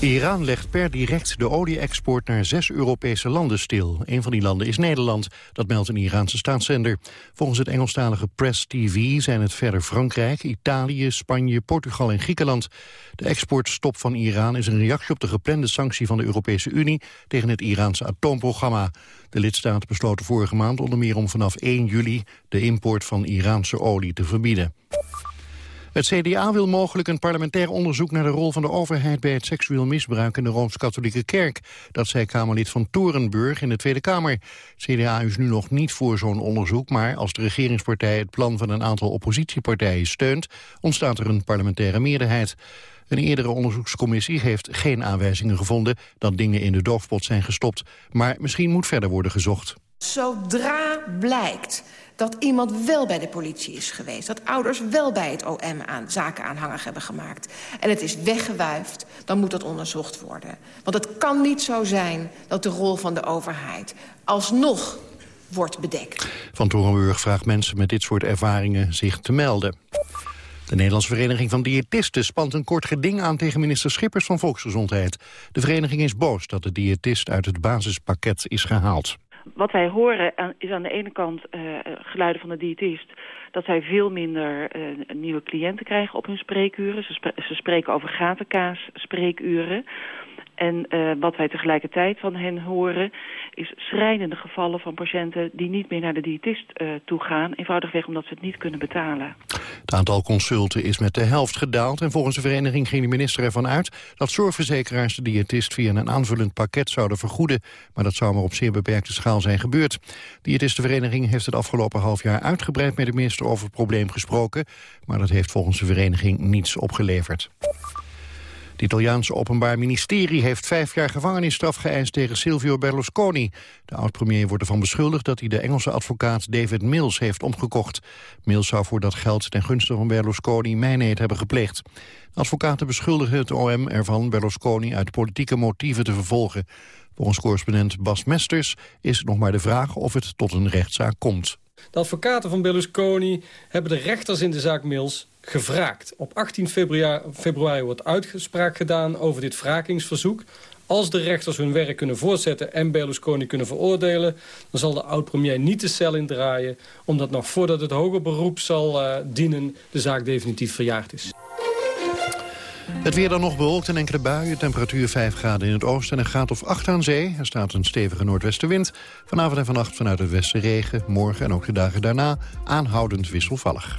Iran legt per direct de olie-export naar zes Europese landen stil. Een van die landen is Nederland, dat meldt een Iraanse staatszender. Volgens het Engelstalige Press TV zijn het verder Frankrijk, Italië, Spanje, Portugal en Griekenland. De exportstop van Iran is een reactie op de geplande sanctie van de Europese Unie tegen het Iraanse atoomprogramma. De lidstaten besloten vorige maand onder meer om vanaf 1 juli de import van Iraanse olie te verbieden. Het CDA wil mogelijk een parlementair onderzoek naar de rol van de overheid bij het seksueel misbruik in de Rooms-Katholieke Kerk. Dat zei Kamerlid van Torenburg in de Tweede Kamer. CDA is nu nog niet voor zo'n onderzoek, maar als de regeringspartij het plan van een aantal oppositiepartijen steunt, ontstaat er een parlementaire meerderheid. Een eerdere onderzoekscommissie heeft geen aanwijzingen gevonden dat dingen in de doofpot zijn gestopt. Maar misschien moet verder worden gezocht. Zodra blijkt dat iemand wel bij de politie is geweest... dat ouders wel bij het OM aan, zaken aanhangig hebben gemaakt... en het is weggewuifd, dan moet dat onderzocht worden. Want het kan niet zo zijn dat de rol van de overheid... alsnog wordt bedekt. Van Torenburg vraagt mensen met dit soort ervaringen zich te melden. De Nederlandse Vereniging van Diëtisten spant een kort geding aan tegen minister Schippers van Volksgezondheid. De vereniging is boos dat de diëtist uit het basispakket is gehaald. Wat wij horen is aan de ene kant uh, geluiden van de diëtist... dat zij veel minder uh, nieuwe cliënten krijgen op hun spreekuren. Ze, ze spreken over gatenkaas spreekuren. En uh, wat wij tegelijkertijd van hen horen... is schrijnende gevallen van patiënten die niet meer naar de diëtist uh, toe gaan. Eenvoudigweg omdat ze het niet kunnen betalen. Het aantal consulten is met de helft gedaald... en volgens de vereniging ging de minister ervan uit... dat zorgverzekeraars de diëtist via een aanvullend pakket zouden vergoeden. Maar dat zou maar op zeer beperkte schaal zijn gebeurd. De diëtistenvereniging heeft het afgelopen half jaar uitgebreid... met de minister over het probleem gesproken. Maar dat heeft volgens de vereniging niets opgeleverd. Het Italiaanse Openbaar Ministerie heeft vijf jaar gevangenisstraf geëist tegen Silvio Berlusconi. De oud-premier wordt ervan beschuldigd dat hij de Engelse advocaat David Mills heeft omgekocht. Mills zou voor dat geld ten gunste van Berlusconi mijnheid hebben gepleegd. advocaten beschuldigen het OM ervan Berlusconi uit politieke motieven te vervolgen. Volgens correspondent Bas Mesters is nog maar de vraag of het tot een rechtszaak komt. De advocaten van Berlusconi hebben de rechters in de zaak Mills gevraagd. Op 18 februari, wordt uitspraak gedaan over dit wrakingsverzoek. Als de rechters hun werk kunnen voortzetten en Berlusconi kunnen veroordelen... dan zal de oud-premier niet de cel indraaien... omdat nog voordat het hoger beroep zal uh, dienen de zaak definitief verjaard is. Het weer dan nog bewolkt en enkele buien. Temperatuur 5 graden in het oosten en een graad of 8 aan zee. Er staat een stevige noordwestenwind. Vanavond en vannacht vanuit het westen regen. Morgen en ook de dagen daarna aanhoudend wisselvallig.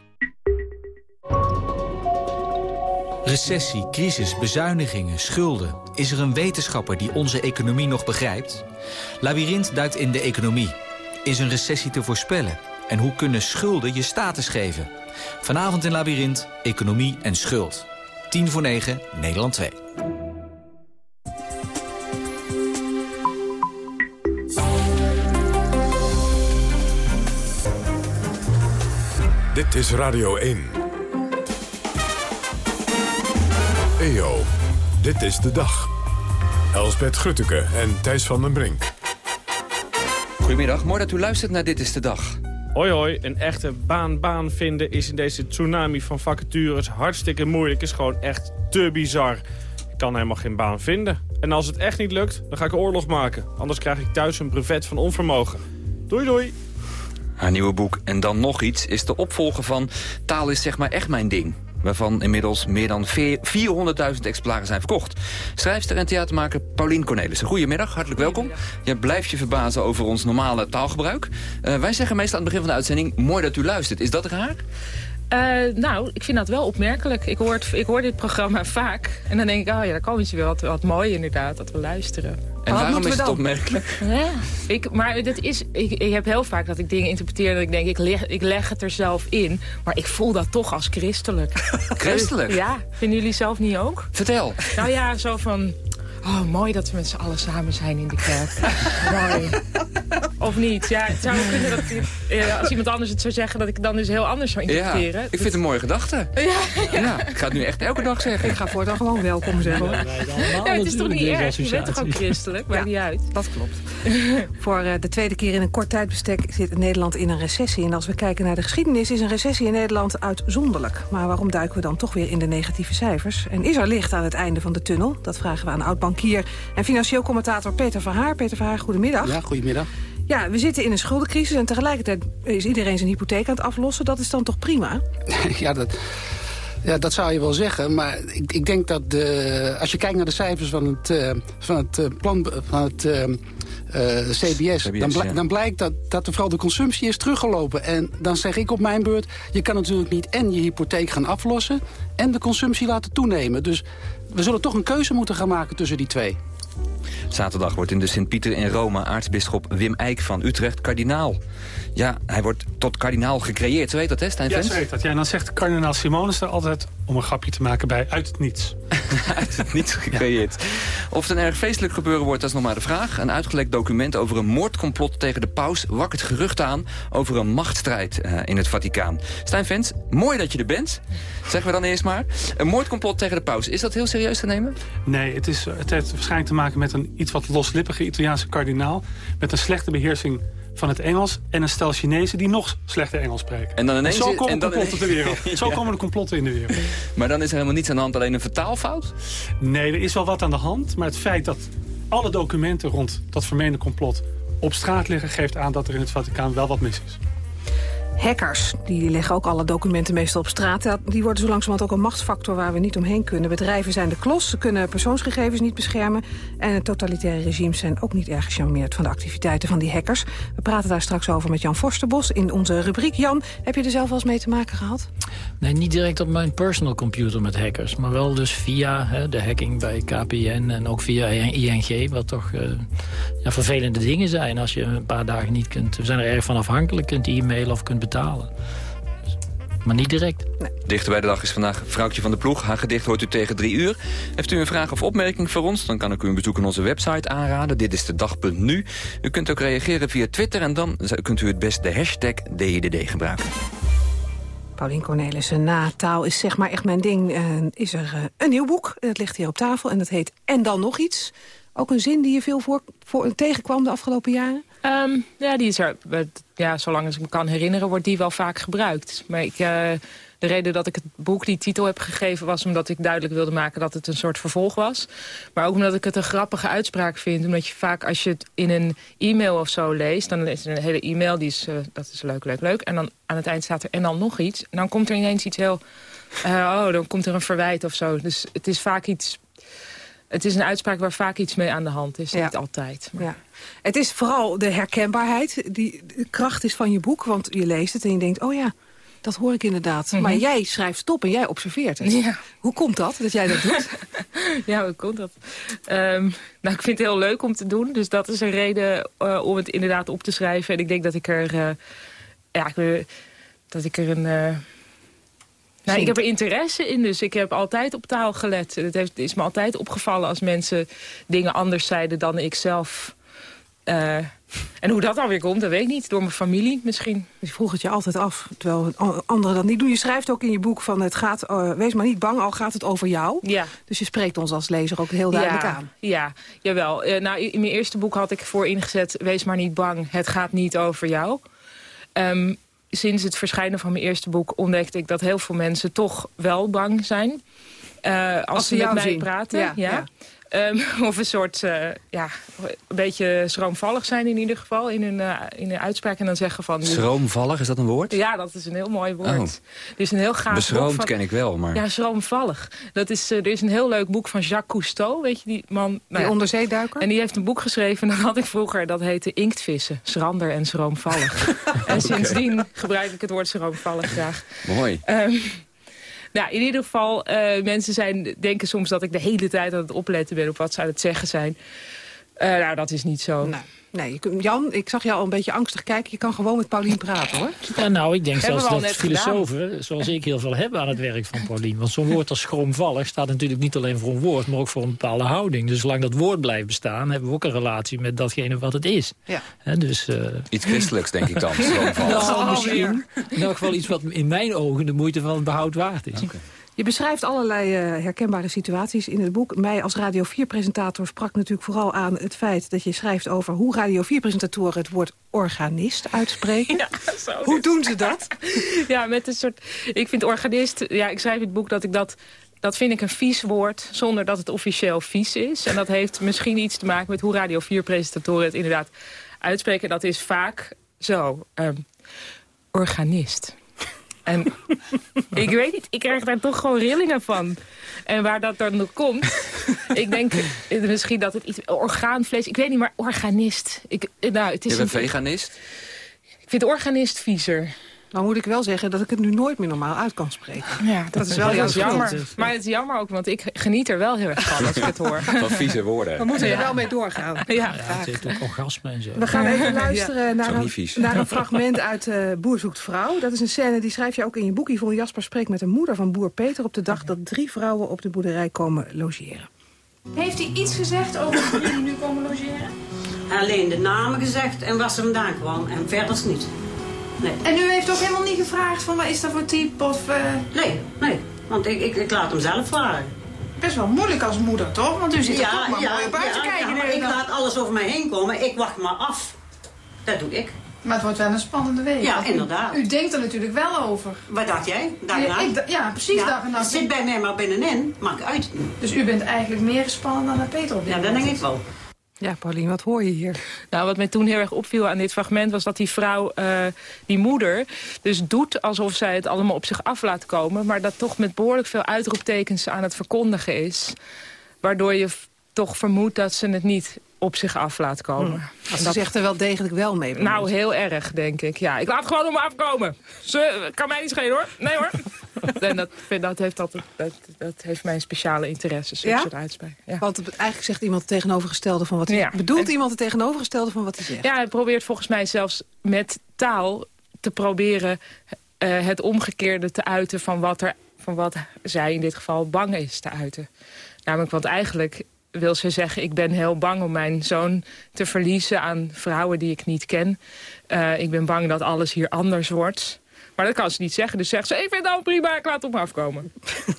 Recessie, crisis, bezuinigingen, schulden. Is er een wetenschapper die onze economie nog begrijpt? Labyrinth duikt in de economie. Is een recessie te voorspellen? En hoe kunnen schulden je status geven? Vanavond in Labyrinth, Economie en Schuld. 10 voor 9, Nederland 2. Dit is Radio 1. EO, dit is de dag. Elsbeth Grutteke en Thijs van den Brink. Goedemiddag, mooi dat u luistert naar Dit is de Dag. Hoi hoi, een echte baan-baan vinden is in deze tsunami van vacatures hartstikke moeilijk. Is gewoon echt te bizar. Ik kan helemaal geen baan vinden. En als het echt niet lukt, dan ga ik oorlog maken. Anders krijg ik thuis een brevet van onvermogen. Doei doei. Haar nieuwe boek En dan nog iets is de opvolger van Taal is zeg maar echt mijn ding waarvan inmiddels meer dan 400.000 exemplaren zijn verkocht. Schrijfster en theatermaker Paulien Cornelissen. Goedemiddag, hartelijk welkom. Je blijft je verbazen over ons normale taalgebruik. Uh, wij zeggen meestal aan het begin van de uitzending... mooi dat u luistert. Is dat raar? Uh, nou, ik vind dat wel opmerkelijk. Ik hoor, ik hoor dit programma vaak. En dan denk ik, oh ja, daar komen ze weer wat, wat mooi inderdaad, dat we luisteren. En waarom is het opmerkelijk? Ja, ik, maar dat is, ik, ik heb heel vaak dat ik dingen interpreteer... dat ik denk, ik leg, ik leg het er zelf in. Maar ik voel dat toch als christelijk. christelijk? Ja, vinden jullie zelf niet ook? Vertel. Nou ja, zo van... Oh, mooi dat we met z'n allen samen zijn in de kerk. mooi. Of niet? Ja, het zou kunnen dat uh, als iemand anders het zou zeggen... dat ik dan dus heel anders zou interpreteren. Ja, ik vind het een mooie gedachte. Ja, ja. ik ga het nu echt elke dag zeggen. Ik ga voortaan gewoon welkom zeggen. Ja, het is toch niet erg? Je bent toch ook christelijk? Maakt niet uit. Dat klopt. Voor uh, de tweede keer in een kort tijdbestek zit Nederland in een recessie. En als we kijken naar de geschiedenis is een recessie in Nederland uitzonderlijk. Maar waarom duiken we dan toch weer in de negatieve cijfers? En is er licht aan het einde van de tunnel? Dat vragen we aan oud-bankier en financieel commentator Peter Verhaar. Peter Verhaar, goedemiddag. Ja, goedemiddag. Ja, we zitten in een schuldencrisis en tegelijkertijd is iedereen zijn hypotheek aan het aflossen. Dat is dan toch prima? ja, dat... Ja, dat zou je wel zeggen. Maar ik, ik denk dat de, als je kijkt naar de cijfers van het, uh, van het uh, plan van het uh, CBS... CBS dan, dan, blijkt dat, dat er vooral de consumptie is teruggelopen. En dan zeg ik op mijn beurt... je kan natuurlijk niet en je hypotheek gaan aflossen... en de consumptie laten toenemen. Dus we zullen toch een keuze moeten gaan maken tussen die twee. Zaterdag wordt in de Sint-Pieter in Rome aartsbisschop Wim Eijk van Utrecht kardinaal. Ja, hij wordt tot kardinaal gecreëerd. Ze weet dat, hè, Stijn Ja, ze weet dat. Ja, en dan zegt kardinaal Simonus er altijd om een grapje te maken bij uit het niets. uit het niets gecreëerd. Of het een erg feestelijk gebeuren wordt, dat is nog maar de vraag. Een uitgelekt document over een moordcomplot tegen de paus... wakkert gerucht aan over een machtsstrijd uh, in het Vaticaan. Stijn Vens, mooi dat je er bent. Zeggen we dan eerst maar. Een moordcomplot tegen de paus, is dat heel serieus te nemen? Nee, het, is, het heeft waarschijnlijk te maken met een iets wat loslippige Italiaanse kardinaal... met een slechte beheersing van het Engels... en een stel Chinezen die nog slechter Engels spreken. En, dan ineens, zo komen en dan complotten in de wereld. Zo komen de complotten in de wereld. Maar dan is er helemaal niets aan de hand, alleen een vertaalfout? Nee, er is wel wat aan de hand. Maar het feit dat alle documenten rond dat vermeende complot op straat liggen... geeft aan dat er in het Vaticaan wel wat mis is. Hackers, die leggen ook alle documenten meestal op straat. Die worden zo langzamerhand ook een machtsfactor waar we niet omheen kunnen. Bedrijven zijn de klos, ze kunnen persoonsgegevens niet beschermen. En totalitaire regimes zijn ook niet erg gecharmeerd van de activiteiten van die hackers. We praten daar straks over met Jan Forsterbos in onze rubriek. Jan, heb je er zelf wel eens mee te maken gehad? Nee, niet direct op mijn personal computer met hackers. Maar wel dus via hè, de hacking bij KPN en ook via ING. Wat toch uh, ja, vervelende dingen zijn als je een paar dagen niet kunt... We zijn er erg van afhankelijk, kunt e-mailen of kunt betalen. Maar niet direct. Nee. Dichter bij de dag is vandaag Vrouwtje van de Ploeg. Haar gedicht hoort u tegen drie uur. Heeft u een vraag of opmerking voor ons? Dan kan ik u een bezoek aan onze website aanraden. Dit is de dag.nu. U kunt ook reageren via Twitter en dan kunt u het best de hashtag DDD gebruiken. Paulien Cornelissen, na taal is zeg maar echt mijn ding. Uh, is er uh, een nieuw boek, het ligt hier op tafel en dat heet En dan nog iets. Ook een zin die je veel voor, voor, tegenkwam de afgelopen jaren? Um, ja, die is er, ja, zolang als ik me kan herinneren, wordt die wel vaak gebruikt. Maar ik, uh, de reden dat ik het boek die titel heb gegeven... was omdat ik duidelijk wilde maken dat het een soort vervolg was. Maar ook omdat ik het een grappige uitspraak vind. Omdat je vaak, als je het in een e-mail of zo leest... dan is er een hele e-mail, die is, uh, dat is leuk, leuk, leuk. En dan aan het eind staat er en dan nog iets. En dan komt er ineens iets heel... Uh, oh, dan komt er een verwijt of zo. Dus het is vaak iets het is een uitspraak waar vaak iets mee aan de hand is. Niet altijd. Maar... Ja. Het is vooral de herkenbaarheid die de kracht is van je boek. Want je leest het en je denkt, oh ja, dat hoor ik inderdaad. Mhm. Maar jij schrijft stop en jij observeert het. Ja. Hoe komt dat, dat jij dat doet? ja, hoe komt dat? Um, nou, ik vind het heel leuk om te doen. Dus dat is een reden uh, om het inderdaad op te schrijven. En ik denk dat ik er... Uh, ja, dat ik er een... Uh, nou, ik heb er interesse in, dus ik heb altijd op taal gelet. Het heeft, is me altijd opgevallen als mensen dingen anders zeiden dan ik zelf. Uh, en hoe dat dan weer komt, dat weet ik niet. Door mijn familie misschien. Dus je vroeg het je altijd af, terwijl anderen dat niet doen. Je schrijft ook in je boek van het gaat, uh, wees maar niet bang, al gaat het over jou. Ja. Dus je spreekt ons als lezer ook heel duidelijk ja, aan. Ja, jawel. Uh, nou, in mijn eerste boek had ik voor ingezet, wees maar niet bang, het gaat niet over jou. Um, sinds het verschijnen van mijn eerste boek ontdekte ik dat heel veel mensen toch wel bang zijn. Uh, als, als, ze met mij praten. Ja, ja. Ehm, of een soort, uh, ja, een beetje schroomvallig zijn in ieder geval in hun, uh, in hun uitspraak. En dan zeggen van... Schroomvallig, is dat een woord? Ja, dat is een heel mooi woord. Oh. Er is een heel gaaf Beschroomd van, ken ik wel, maar... Ja, schroomvallig. Dat is, uh, er is een heel leuk boek van Jacques Cousteau, weet je die man? Nou, die ja. onderzeeduiker? En die heeft een boek geschreven, en dat had ik vroeger, dat heette Inktvissen. Schrander en schroomvallig. en sindsdien gebruik ik het woord schroomvallig graag. Mooi. Um, Nou, in ieder geval, uh, mensen zijn, denken soms dat ik de hele tijd aan het opletten ben op wat aan het zeggen zijn. Uh, nou, dat is niet zo. Nee, Jan, ik zag jou al een beetje angstig kijken. Je kan gewoon met Paulien praten, hoor. Ja, nou, ik denk zelfs dat filosofen, gedaan. zoals ik, heel veel hebben aan het werk van Paulien. Want zo'n woord als schroomvallig staat natuurlijk niet alleen voor een woord... maar ook voor een bepaalde houding. Dus zolang dat woord blijft bestaan... hebben we ook een relatie met datgene wat het is. Ja. He, dus, uh... Iets christelijks, denk ik dan, schroomvallig. Nou, misschien. In elk geval iets wat in mijn ogen de moeite van het behoud waard is. Okay. Je beschrijft allerlei uh, herkenbare situaties in het boek. Mij als Radio 4-presentator sprak natuurlijk vooral aan het feit... dat je schrijft over hoe Radio 4-presentatoren het woord organist uitspreken. Ja, zo hoe doen ze dat? ja, met een soort... Ik vind organist... Ja, ik schrijf in het boek dat ik dat... Dat vind ik een vies woord, zonder dat het officieel vies is. En dat heeft misschien iets te maken met hoe Radio 4-presentatoren het inderdaad uitspreken. Dat is vaak zo. Um, organist. En ik weet niet, ik krijg daar toch gewoon rillingen van. En waar dat dan nog komt, ik denk misschien dat het iets... Orgaanvlees, ik weet niet, maar organist. Ik, nou, het is Je bent een, veganist? Ik vind organist viezer. Nou moet ik wel zeggen dat ik het nu nooit meer normaal uit kan spreken. Ja, dat, dat is wel heel jammer. Maar het is jammer ook, want ik geniet er wel heel erg van als ik het hoor. Van vieze woorden. We moeten er wel mee doorgaan. Ja, ja het heeft ook orgasme en zo. We gaan even luisteren ja. naar, een, naar, een, fragment uit uh, Boer zoekt vrouw. Dat is een scène, die schrijf je ook in je boek. Yvonne Jasper spreekt met de moeder van boer Peter... op de dag dat drie vrouwen op de boerderij komen logeren. Heeft hij iets gezegd over de die nu komen logeren? Alleen de namen gezegd en waar ze vandaan kwam en verder niet. Nee. En u heeft ook helemaal niet gevraagd van wat is dat voor type of... Uh... Nee, nee. Want ik, ik, ik laat hem zelf vragen. Best wel moeilijk als moeder, toch? Want u zit er toch maar ja, mooi op uit ja, te kijken. Ja, maar ik laat alles over mij heen komen. Ik wacht maar af. Dat doe ik. Maar het wordt wel een spannende week. Ja, inderdaad. U, u denkt er natuurlijk wel over. Wat dacht jij? Dag ja, ik, ja, precies. Ja, dag en nacht. Het zit bij mij maar binnenin. Maakt uit. Dus u bent eigenlijk meer gespannen dan Peter op dit Ja, dat denk ik wel. Ja, Paulien, wat hoor je hier? Nou, wat mij toen heel erg opviel aan dit fragment... was dat die vrouw, uh, die moeder, dus doet alsof zij het allemaal op zich af laat komen... maar dat toch met behoorlijk veel uitroeptekens aan het verkondigen is. Waardoor je toch vermoedt dat ze het niet op zich af laat komen. Hmm. Ze dat... zegt er wel degelijk wel mee. Nou, heel erg, denk ik. Ja, ik laat gewoon om me afkomen. Ze kan mij niet schelen, hoor. Nee, hoor. en dat, dat, heeft altijd, dat, dat heeft mijn speciale interesses. Ja? uitspraak. Ja. Want eigenlijk zegt iemand het tegenovergestelde van wat hij... Ja. Bedoelt en... iemand het tegenovergestelde van wat hij zegt? Ja, hij probeert volgens mij zelfs met taal te proberen... Uh, het omgekeerde te uiten van wat, er, van wat zij in dit geval bang is te uiten. Namelijk, want eigenlijk wil ze zeggen... ik ben heel bang om mijn zoon te verliezen aan vrouwen die ik niet ken. Uh, ik ben bang dat alles hier anders wordt. Maar dat kan ze niet zeggen. Dus zegt ze, ik vind het nou prima, ik laat het op me afkomen.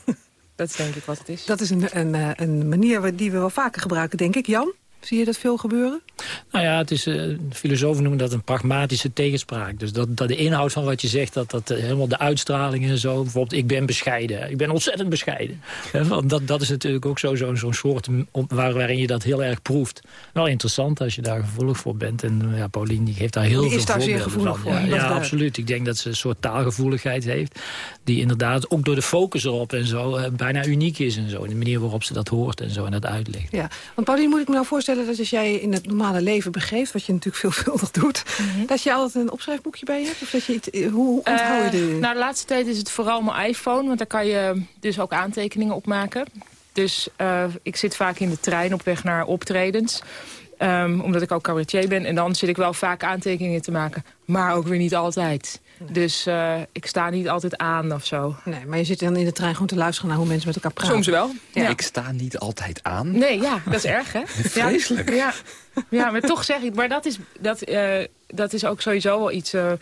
dat is denk ik wat het is. Dat is een, een, een manier die we wel vaker gebruiken, denk ik. Jan? Zie je dat veel gebeuren? Nou ja, het is, uh, filosofen noemen dat een pragmatische tegenspraak. Dus dat, dat de inhoud van wat je zegt, dat, dat helemaal de uitstraling en zo. Bijvoorbeeld, ik ben bescheiden. Ik ben ontzettend bescheiden. Want dat, dat is natuurlijk ook zo'n zo, zo soort waar, waarin je dat heel erg proeft. Wel interessant als je daar gevoelig voor bent. En ja, Paulien die geeft daar heel die veel is daar zeer gevoelig van. voor. Ja, ja absoluut. Ik denk dat ze een soort taalgevoeligheid heeft. Die inderdaad ook door de focus erop en zo bijna uniek is en zo. In de manier waarop ze dat hoort en zo en dat uitlegt. Ja, want Paulien moet ik me nou voorstellen dat als jij in het normale leven begeeft... wat je natuurlijk veelvuldig doet... Mm -hmm. dat je altijd een opschrijfboekje bij je hebt? Of dat je iets, hoe onthoud je dit? Uh, nou, de laatste tijd is het vooral mijn iPhone... want daar kan je dus ook aantekeningen op maken. Dus uh, ik zit vaak in de trein op weg naar optredens... Um, omdat ik ook cabaretier ben. En dan zit ik wel vaak aantekeningen te maken. Maar ook weer niet altijd. Nee. Dus uh, ik sta niet altijd aan of zo. Nee, maar je zit dan in de trein gewoon te luisteren naar hoe mensen met elkaar praten. Soms wel. Ja. Ik sta niet altijd aan? Nee, ja, dat is erg, hè? Vreselijk. Ja, ja, maar toch zeg ik... Maar dat is, dat, uh, dat is ook sowieso wel iets... Uh,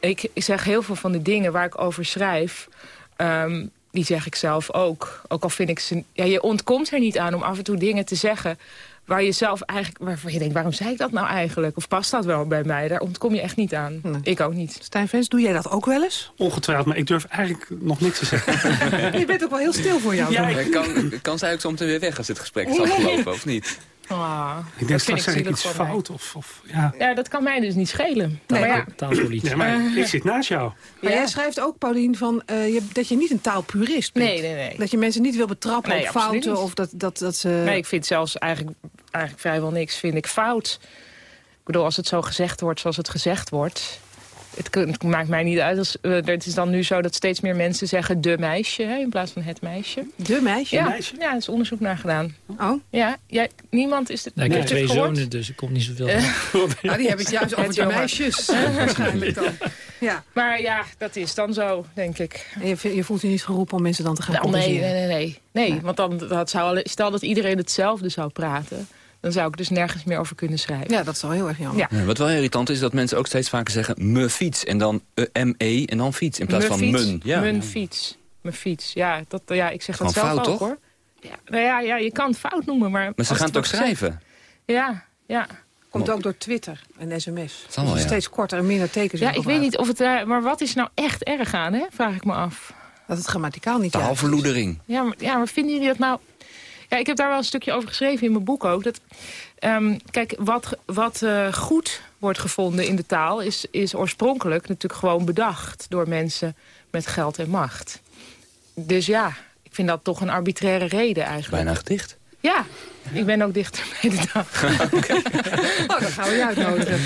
ik, ik zeg heel veel van de dingen waar ik over schrijf... Um, die zeg ik zelf ook. Ook al vind ik ze... Ja, je ontkomt er niet aan om af en toe dingen te zeggen waar je zelf eigenlijk, waarvan je denkt, waarom zei ik dat nou eigenlijk? Of past dat wel bij mij? Daar ontkom je echt niet aan. Ik ook niet. Stijn Vens, doe jij dat ook wel eens? Ongetwijfeld, maar ik durf eigenlijk nog niks te zeggen. je bent ook wel heel stil voor jou. Ja, ik... kan, kan zij ook zo meteen weer weg als dit gesprek is afgelopen, of niet? Ah, ik denk straks zeg ik iets fout. Of, of, ja. ja, dat kan mij dus niet schelen. Nee, maar ja. Taalpolitie. Nee, maar ik zit naast jou. Maar jij schrijft ook, Paulien, van, uh, je, dat je niet een taalpurist bent. Nee, nee, nee. Dat je mensen niet wil betrappen op fouten. Of dat, dat, dat ze... Nee, ik vind zelfs eigenlijk, eigenlijk vrijwel niks vind ik fout. Ik bedoel, als het zo gezegd wordt zoals het gezegd wordt het, maakt mij niet uit. Als, uh, het is dan nu zo dat steeds meer mensen zeggen de meisje hè, in plaats van het meisje. De meisje? Ja, meisje? ja er is onderzoek naar gedaan. Oh? Ja, ja niemand is het. Nee, ik heb twee zonen, dus ik kom niet zoveel. Uh, ah, die hebben het juist over de meisjes. waarschijnlijk dan. Ja. Maar ja, dat is dan zo, denk ik. En je, je voelt je niet geroepen om mensen dan te gaan nou, nee, nee, nee, nee, nee. want dan dat zou, stel dat iedereen hetzelfde zou praten dan zou ik dus nergens meer over kunnen schrijven. Ja, dat is wel heel erg jammer. Ja. wat wel irritant is, dat mensen ook steeds vaker zeggen... me fiets en dan M-E en dan fiets in plaats me van fiets, mun. Ja. Mun fiets. Mijn fiets. Ja, dat, ja, ik zeg dat zelf fout, ook, toch? hoor. Ja, nou ja, ja, je kan het fout noemen, maar... Maar ze gaan het ook schrijven. Ja, ja. Komt ook door Twitter en sms. Wel, dus steeds korter en minder tekens. Ja, ik weet niet of het... Uh, maar wat is nou echt erg aan, hè? Vraag ik me af. Dat het grammaticaal niet Taalverloedering. Ja, maar, ja, maar vinden jullie dat nou... Ja, ik heb daar wel een stukje over geschreven in mijn boek ook. Dat, um, kijk, wat, wat uh, goed wordt gevonden in de taal... Is, is oorspronkelijk natuurlijk gewoon bedacht door mensen met geld en macht. Dus ja, ik vind dat toch een arbitraire reden eigenlijk. Bijna gedicht. Ja, ik ben ook dichter bij de dag. okay. oh, dan gaan we je uitnodigen.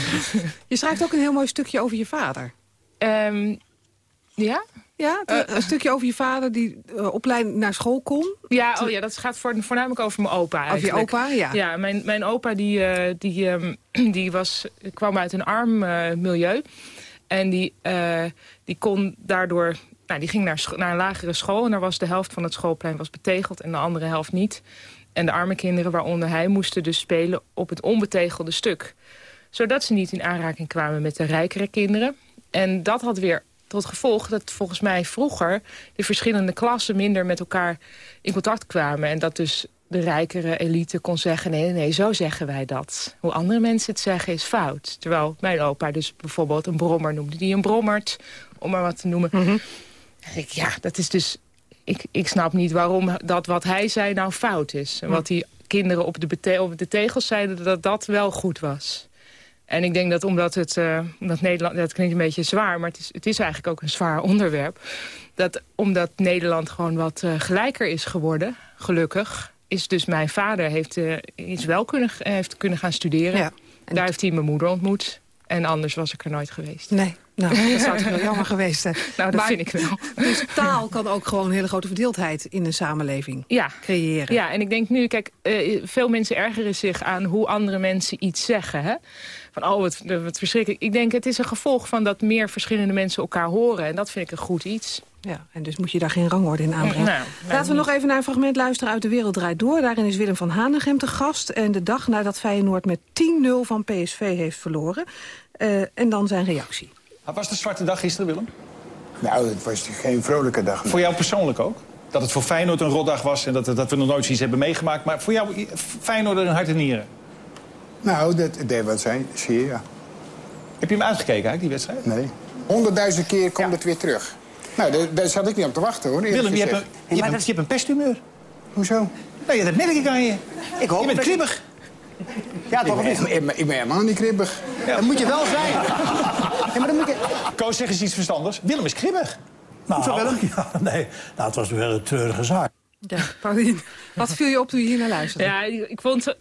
Je schrijft ook een heel mooi stukje over je vader. Um, ja? Ja, uh, een stukje over je vader die uh, opleiding naar school kon. Ja, oh ja, dat gaat voor, voornamelijk over mijn opa eigenlijk. Over je opa, ja. Ja, mijn, mijn opa die, uh, die, um, die was, kwam uit een arm milieu. En die, die kon daardoor... Nou, die ging naar, naar een lagere school en daar was de helft van het schoolplein was betegeld en de andere helft niet. En de arme kinderen, waaronder hij, moesten dus spelen op het onbetegelde stuk. Zodat ze niet in aanraking kwamen met de rijkere kinderen. En dat had weer tot gevolg dat volgens mij vroeger de verschillende klassen minder met elkaar in contact kwamen. En dat dus de rijkere elite kon zeggen, nee, nee, nee, zo zeggen wij dat. Hoe andere mensen het zeggen is fout. Terwijl mijn opa dus bijvoorbeeld een brommer noemde, die een brommert, om maar wat te noemen. Mm -hmm. ik, ja, dat is dus... Ik, ik snap niet waarom dat wat hij zei nou fout is. En wat die kinderen op de, op de tegels zeiden, dat dat wel goed was. En ik denk dat omdat het, uh, omdat Nederland, dat klinkt een beetje zwaar, maar het is, het is eigenlijk ook een zwaar onderwerp. Dat omdat Nederland gewoon wat uh, gelijker is geworden, gelukkig, is dus mijn vader heeft, uh, is wel kunnen, heeft kunnen gaan studeren. Ja. Daar heeft hij mijn moeder ontmoet. En anders was ik er nooit geweest. Nee, nou, dat zou toch wel jammer geweest zijn. Nou, dat maar, vind ik wel. Dus taal kan ook gewoon een hele grote verdeeldheid in een samenleving ja. creëren. Ja, en ik denk nu, kijk, uh, veel mensen ergeren zich aan hoe andere mensen iets zeggen. Hè? Van, oh, wat, wat verschrikkelijk. Ik denk, het is een gevolg van dat meer verschillende mensen elkaar horen. En dat vind ik een goed iets. Ja, en dus moet je daar geen rangorde in aanbrengen. Nou, Laten we nog even naar een fragment luisteren uit De Wereld Draait Door. Daarin is Willem van Hanegem te gast. En de dag nadat Feyenoord met 10-0 van PSV heeft verloren. Uh, en dan zijn reactie. Was het een zwarte dag gisteren, Willem? Nou, het was geen vrolijke dag. Voor jou persoonlijk ook? Dat het voor Feyenoord een rotdag was en dat, dat we nog nooit zoiets hebben meegemaakt. Maar voor jou, Feyenoord een hart en nieren? Nou, dat deed wat zijn, zie je, ja. Heb je hem uitgekeken eigenlijk, die wedstrijd? Nee. Honderdduizend keer komt ja. het weer terug. Nou, daar, daar zat ik niet op te wachten, hoor. Willem, je hebt, een, je, ja, hebt een, je hebt een pesthumeur. Hoezo? Nee, dat merk ik aan je. Ik hoop je bent kribbig. Ja, toch niet? Ik, ik, ik, ben helemaal niet kribbig. Ja. Dat moet je wel zijn. ja, maar dan moet je... Koos, zeg eens iets verstandigs. Willem is kribbig. Nou, Hoezo, Willem? Ja, nee, nou, het was wel een treurige zaak. Ja, Paulien, wat viel je op toen je hier naar luisterde? Ja, ik, ik vond...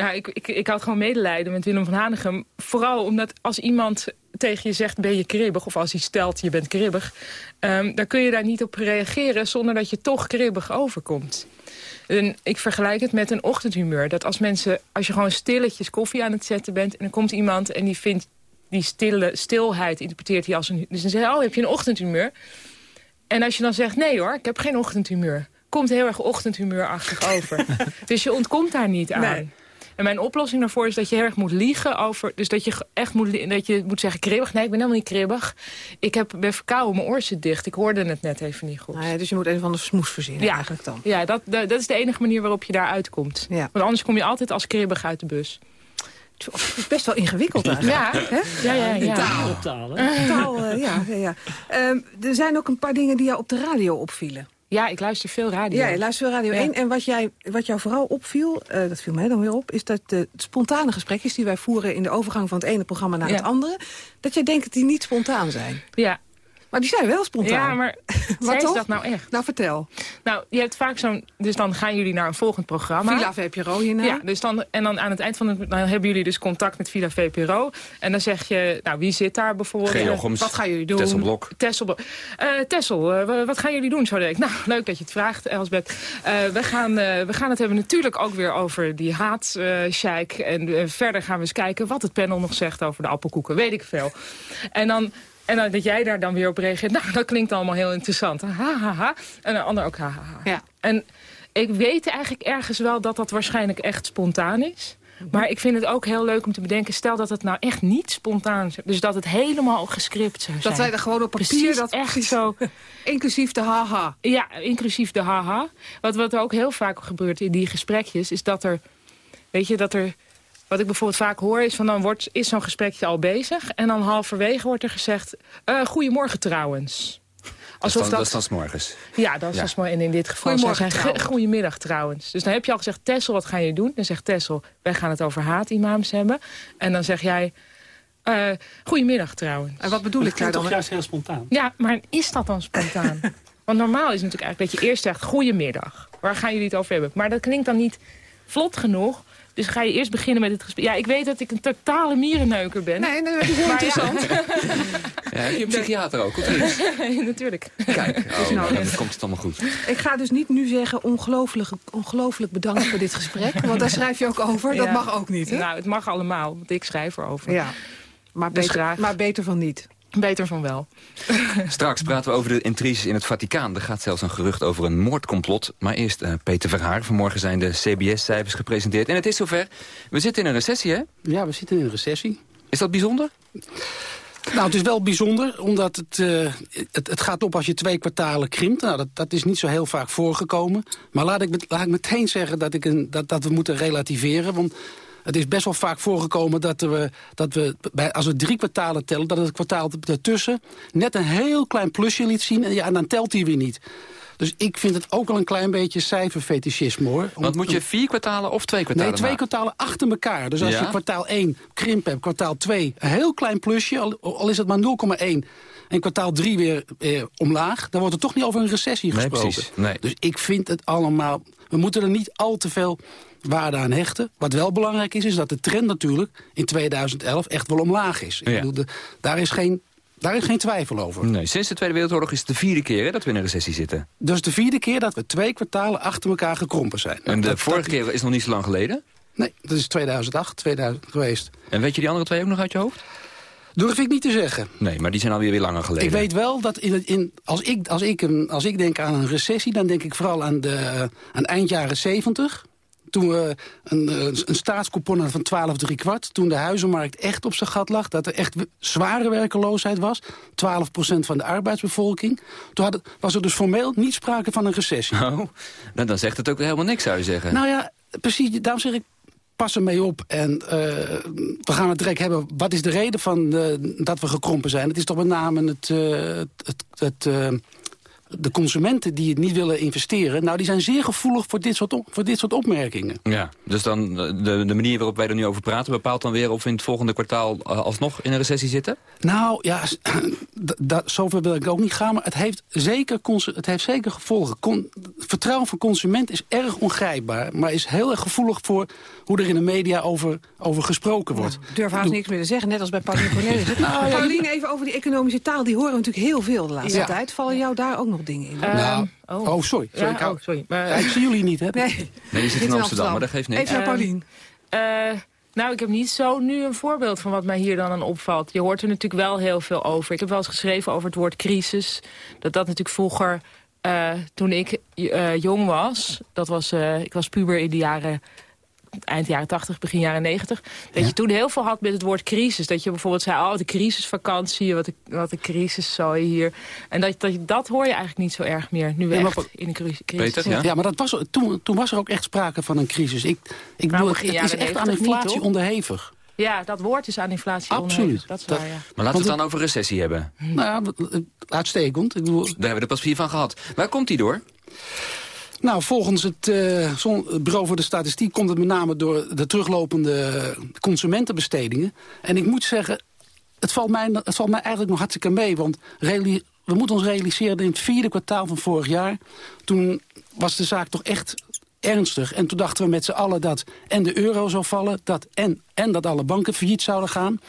Ja, ik, ik, ik had gewoon medelijden met Willem van Hanegem. Vooral omdat als iemand tegen je zegt ben je kribbig... of als hij stelt je bent kribbig... Um, dan kun je daar niet op reageren zonder dat je toch kribbig overkomt. En ik vergelijk het met een ochtendhumeur. Dat als mensen, als je gewoon stilletjes koffie aan het zetten bent... en er komt iemand en die vindt die stille stilheid interpreteert hij als een... Dus dan zeg je, oh, heb je een ochtendhumeur? En als je dan zegt, nee hoor, ik heb geen ochtendhumeur... komt heel erg ochtendhumeurachtig over. dus je ontkomt daar niet aan. Nee. En mijn oplossing daarvoor is dat je heel erg moet liegen over... dus dat je echt moet, dat je moet zeggen kribbig. Nee, ik ben helemaal niet kribbig. Ik heb, ben verkouden, mijn oor zit dicht. Ik hoorde het net even niet goed. Nou ja, dus je moet een van de smoes verzinnen ja. eigenlijk dan. Ja, dat, dat, dat, is de enige manier waarop je daar uitkomt. Ja. Want anders kom je altijd als kribbig uit de bus. Het is best wel ingewikkeld eigenlijk. Ja, hè? ja, ja, ja. Taal. Taal, hè? Taal, uh, ja. ja, ja. Um, er zijn ook een paar dingen die jou op de radio opvielen. Ja, ik luister veel radio. Ja, je luistert veel Radio 1. En wat, jij, wat jou vooral opviel, uh, dat viel mij dan weer op... is dat de spontane gesprekjes die wij voeren... in de overgang van het ene programma naar het andere... dat jij denkt dat die niet spontaan zijn. Ja, maar die zijn wel spontaan. Ja, maar wat is dat nou echt? Nou, vertel. Nou, je hebt vaak zo'n... Dus dan gaan jullie naar een volgend programma. Villa VPRO hierna. Ja, dus dan, en dan aan het eind van het... Dan hebben jullie dus contact met Villa VPRO. En dan zeg je, nou, wie zit daar bijvoorbeeld? Geogoms, wat gaan jullie doen? Tesselblok. Tessel, uh, Tessel uh, wat gaan jullie doen? Zo denk ik. Nou, leuk dat je het vraagt, Elsbeth. Uh, we, gaan, we gaan het hebben natuurlijk ook weer over die haatsjeik. en verder gaan we eens kijken wat het panel nog zegt over de appelkoeken. Weet ik veel. En dan en dan, dat jij daar dan weer op reageert. Nou, dat klinkt allemaal heel interessant. Ha, ha, ha. En een ander ook ha, ha, ha. Ja. En ik weet eigenlijk ergens wel dat dat waarschijnlijk echt spontaan is. Maar ik vind het ook heel leuk om te bedenken... stel dat het nou echt niet spontaan is. Dus dat het helemaal gescript zou zijn. Dat wij er gewoon op papier... Precies, dat echt zo... inclusief de haha. Ja, inclusief de haha. Wat, wat ook heel vaak gebeurt in die gesprekjes... is dat er... Weet je, dat er wat ik bijvoorbeeld vaak hoor is van dan wordt, is zo'n gesprekje al bezig... en dan halverwege wordt er gezegd, uh, goedemorgen trouwens. Alsof dat, is dan, dat, morgens. Ja, dat is ja. dan En in dit geval goedemorgen zijn goedemiddag trouwens. Dus dan heb je al gezegd, Tessel, wat ga je doen? Dan zegt Tessel, wij gaan het over haatimams hebben. En dan zeg jij, uh, goedemiddag trouwens. En wat bedoel ik daar dan? toch juist heel spontaan? Ja, maar is dat dan spontaan? Want normaal is het natuurlijk eigenlijk dat je eerst zegt, goedemiddag. Waar gaan jullie het over hebben? Maar dat klinkt dan niet vlot genoeg dus ga je eerst beginnen met het gesprek. Ja, ik weet dat ik een totale mierenneuker ben. Nee, nee dat is heel interessant. Ja. ja, heb je een psychiater ook, of niet? Natuurlijk. Kijk, oh, nou, dan komt het allemaal goed. Ik ga dus niet nu zeggen ongelooflijk, ongelooflijk bedankt voor dit gesprek. Want daar schrijf je ook over. Dat mag ook niet, hè? Nou, het mag allemaal, want ik schrijf erover. Ja, maar, dus beter, maar beter van niet. Beter van wel. Straks praten we over de intriges in het Vaticaan. Er gaat zelfs een gerucht over een moordcomplot. Maar eerst uh, Peter Verhaar. Vanmorgen zijn de CBS-cijfers gepresenteerd. En het is zover. We zitten in een recessie, hè? Ja, we zitten in een recessie. Is dat bijzonder? Nou, het is wel bijzonder, omdat het, uh, het, het, gaat op als je twee kwartalen krimpt. Nou, dat, dat is niet zo heel vaak voorgekomen. Maar laat ik, laat ik meteen zeggen dat, ik een, dat, dat we moeten relativeren. Want het is best wel vaak voorgekomen dat we, dat we bij, als we drie kwartalen tellen... dat het kwartaal ertussen net een heel klein plusje liet zien... en, ja, en dan telt hij weer niet. Dus ik vind het ook al een klein beetje cijferfetischisme, hoor. Want moet je vier kwartalen of twee kwartalen Nee, twee kwartalen achter elkaar. Dus als je kwartaal 1 krimp hebt, kwartaal 2 een heel klein plusje... al, al is het maar 0,1 en kwartaal 3 weer eh, omlaag... dan wordt er toch niet over een recessie gesproken. Nee, precies. Nee. Dus ik vind het allemaal... We moeten er niet al te veel waarde aan hechten. Wat wel belangrijk is, is dat de trend natuurlijk in 2011 echt wel omlaag is. Ik bedoel, de, daar is geen daar is geen twijfel over. Nee, sinds de Tweede Wereldoorlog is het de vierde keer hè, dat we in een recessie zitten. Dus de vierde keer dat we twee kwartalen achter elkaar gekrompen zijn. En de dat, vorige keer is nog niet zo lang geleden? Nee, dat is 2008, 2000 geweest. En weet je die andere twee ook nog uit je hoofd? Durf ik niet te zeggen. Nee, maar die zijn alweer weer langer geleden. Ik weet wel dat in, in, als, ik, als, ik als ik denk aan een recessie... dan denk ik vooral aan, de, aan eind jaren 70 toen we een, eh, een staatscoupon hadden van 12 3 kwart... toen de huizenmarkt echt op zijn gat lag... dat er echt zware werkeloosheid was... 12% van de arbeidsbevolking... toen had was er dus formeel niet sprake van een recessie. Oh, nou, dan zegt het ook helemaal niks, zou je zeggen. Nou ja, precies, daarom zeg ik pas ermee op. En uh, we gaan het direct hebben. Wat is de reden van uh, dat we gekrompen zijn? Het is toch met name het, uh, het, het de consumenten die het niet willen investeren... nou, die zijn zeer gevoelig voor dit soort, voor dit soort opmerkingen. Ja, dus dan de, de manier waarop wij er nu over praten... bepaalt dan weer of we in het volgende kwartaal uh, alsnog in een recessie zitten? Nou, ja, zover wil ik ook niet gaan. Maar het heeft zeker, het heeft zeker gevolgen. Con, vertrouwen van consument is erg ongrijpbaar... maar is heel erg gevoelig voor hoe er in de media over, over gesproken wordt. Ik durf haast niks meer te zeggen, net als bij Pauline Cornelis. nou, ja, Pauline, even over die economische taal. Die horen we natuurlijk heel veel de laatste tijd. Vallen jou daar ook nog dingen in. nou, oh. oh. sorry. sorry, ja, ik, oh, sorry. Maar, ik zie jullie niet, hè? Nee, nee je zit in Amsterdam, maar dat geeft niks. Even naar Paulien. Uh, nou, ik heb niet zo nu een voorbeeld van wat mij hier dan aan opvalt. Je hoort er natuurlijk wel heel veel over. Ik heb wel eens geschreven over het woord crisis. Dat dat natuurlijk vroeger, uh, toen ik uh, jong was... Dat was ik was puber in de jaren eind jaren 80, begin jaren 90... dat je toen heel veel had met het woord crisis. Dat je bijvoorbeeld zei, oh, de crisisvakantie, wat de, wat de crisis zou je hier. En dat, dat, dat hoor je eigenlijk niet zo erg meer, nu we Ja, maar echt wat- in een crisis Peter, zitten. Ja, maar dat was, toen, toen was er ook echt sprake van een crisis. Ik, ik Nou, bedoel, het is echt aan 90 niet, inflatie onderhevig. Ja, dat woord is aan inflatie Absoluut. onderhevig. Dat is waar, ja. Maar laten we het dan over recessie hebben. Nou ja, uitstekend. Ik bedoel, Daar hebben we er pas vier van gehad. Waar komt die door? Nou, volgens het, eh, het Bureau voor de Statistiek komt het met name door de teruglopende consumentenbestedingen. En ik moet zeggen, het valt mij, het valt mij eigenlijk nog hartstikke mee. Want we moeten ons realiseren dat in het vierde kwartaal van vorig jaar... toen was de zaak toch echt ernstig. En toen dachten we met z'n allen dat en de euro zou vallen... Dat en, en dat alle banken failliet zouden gaan.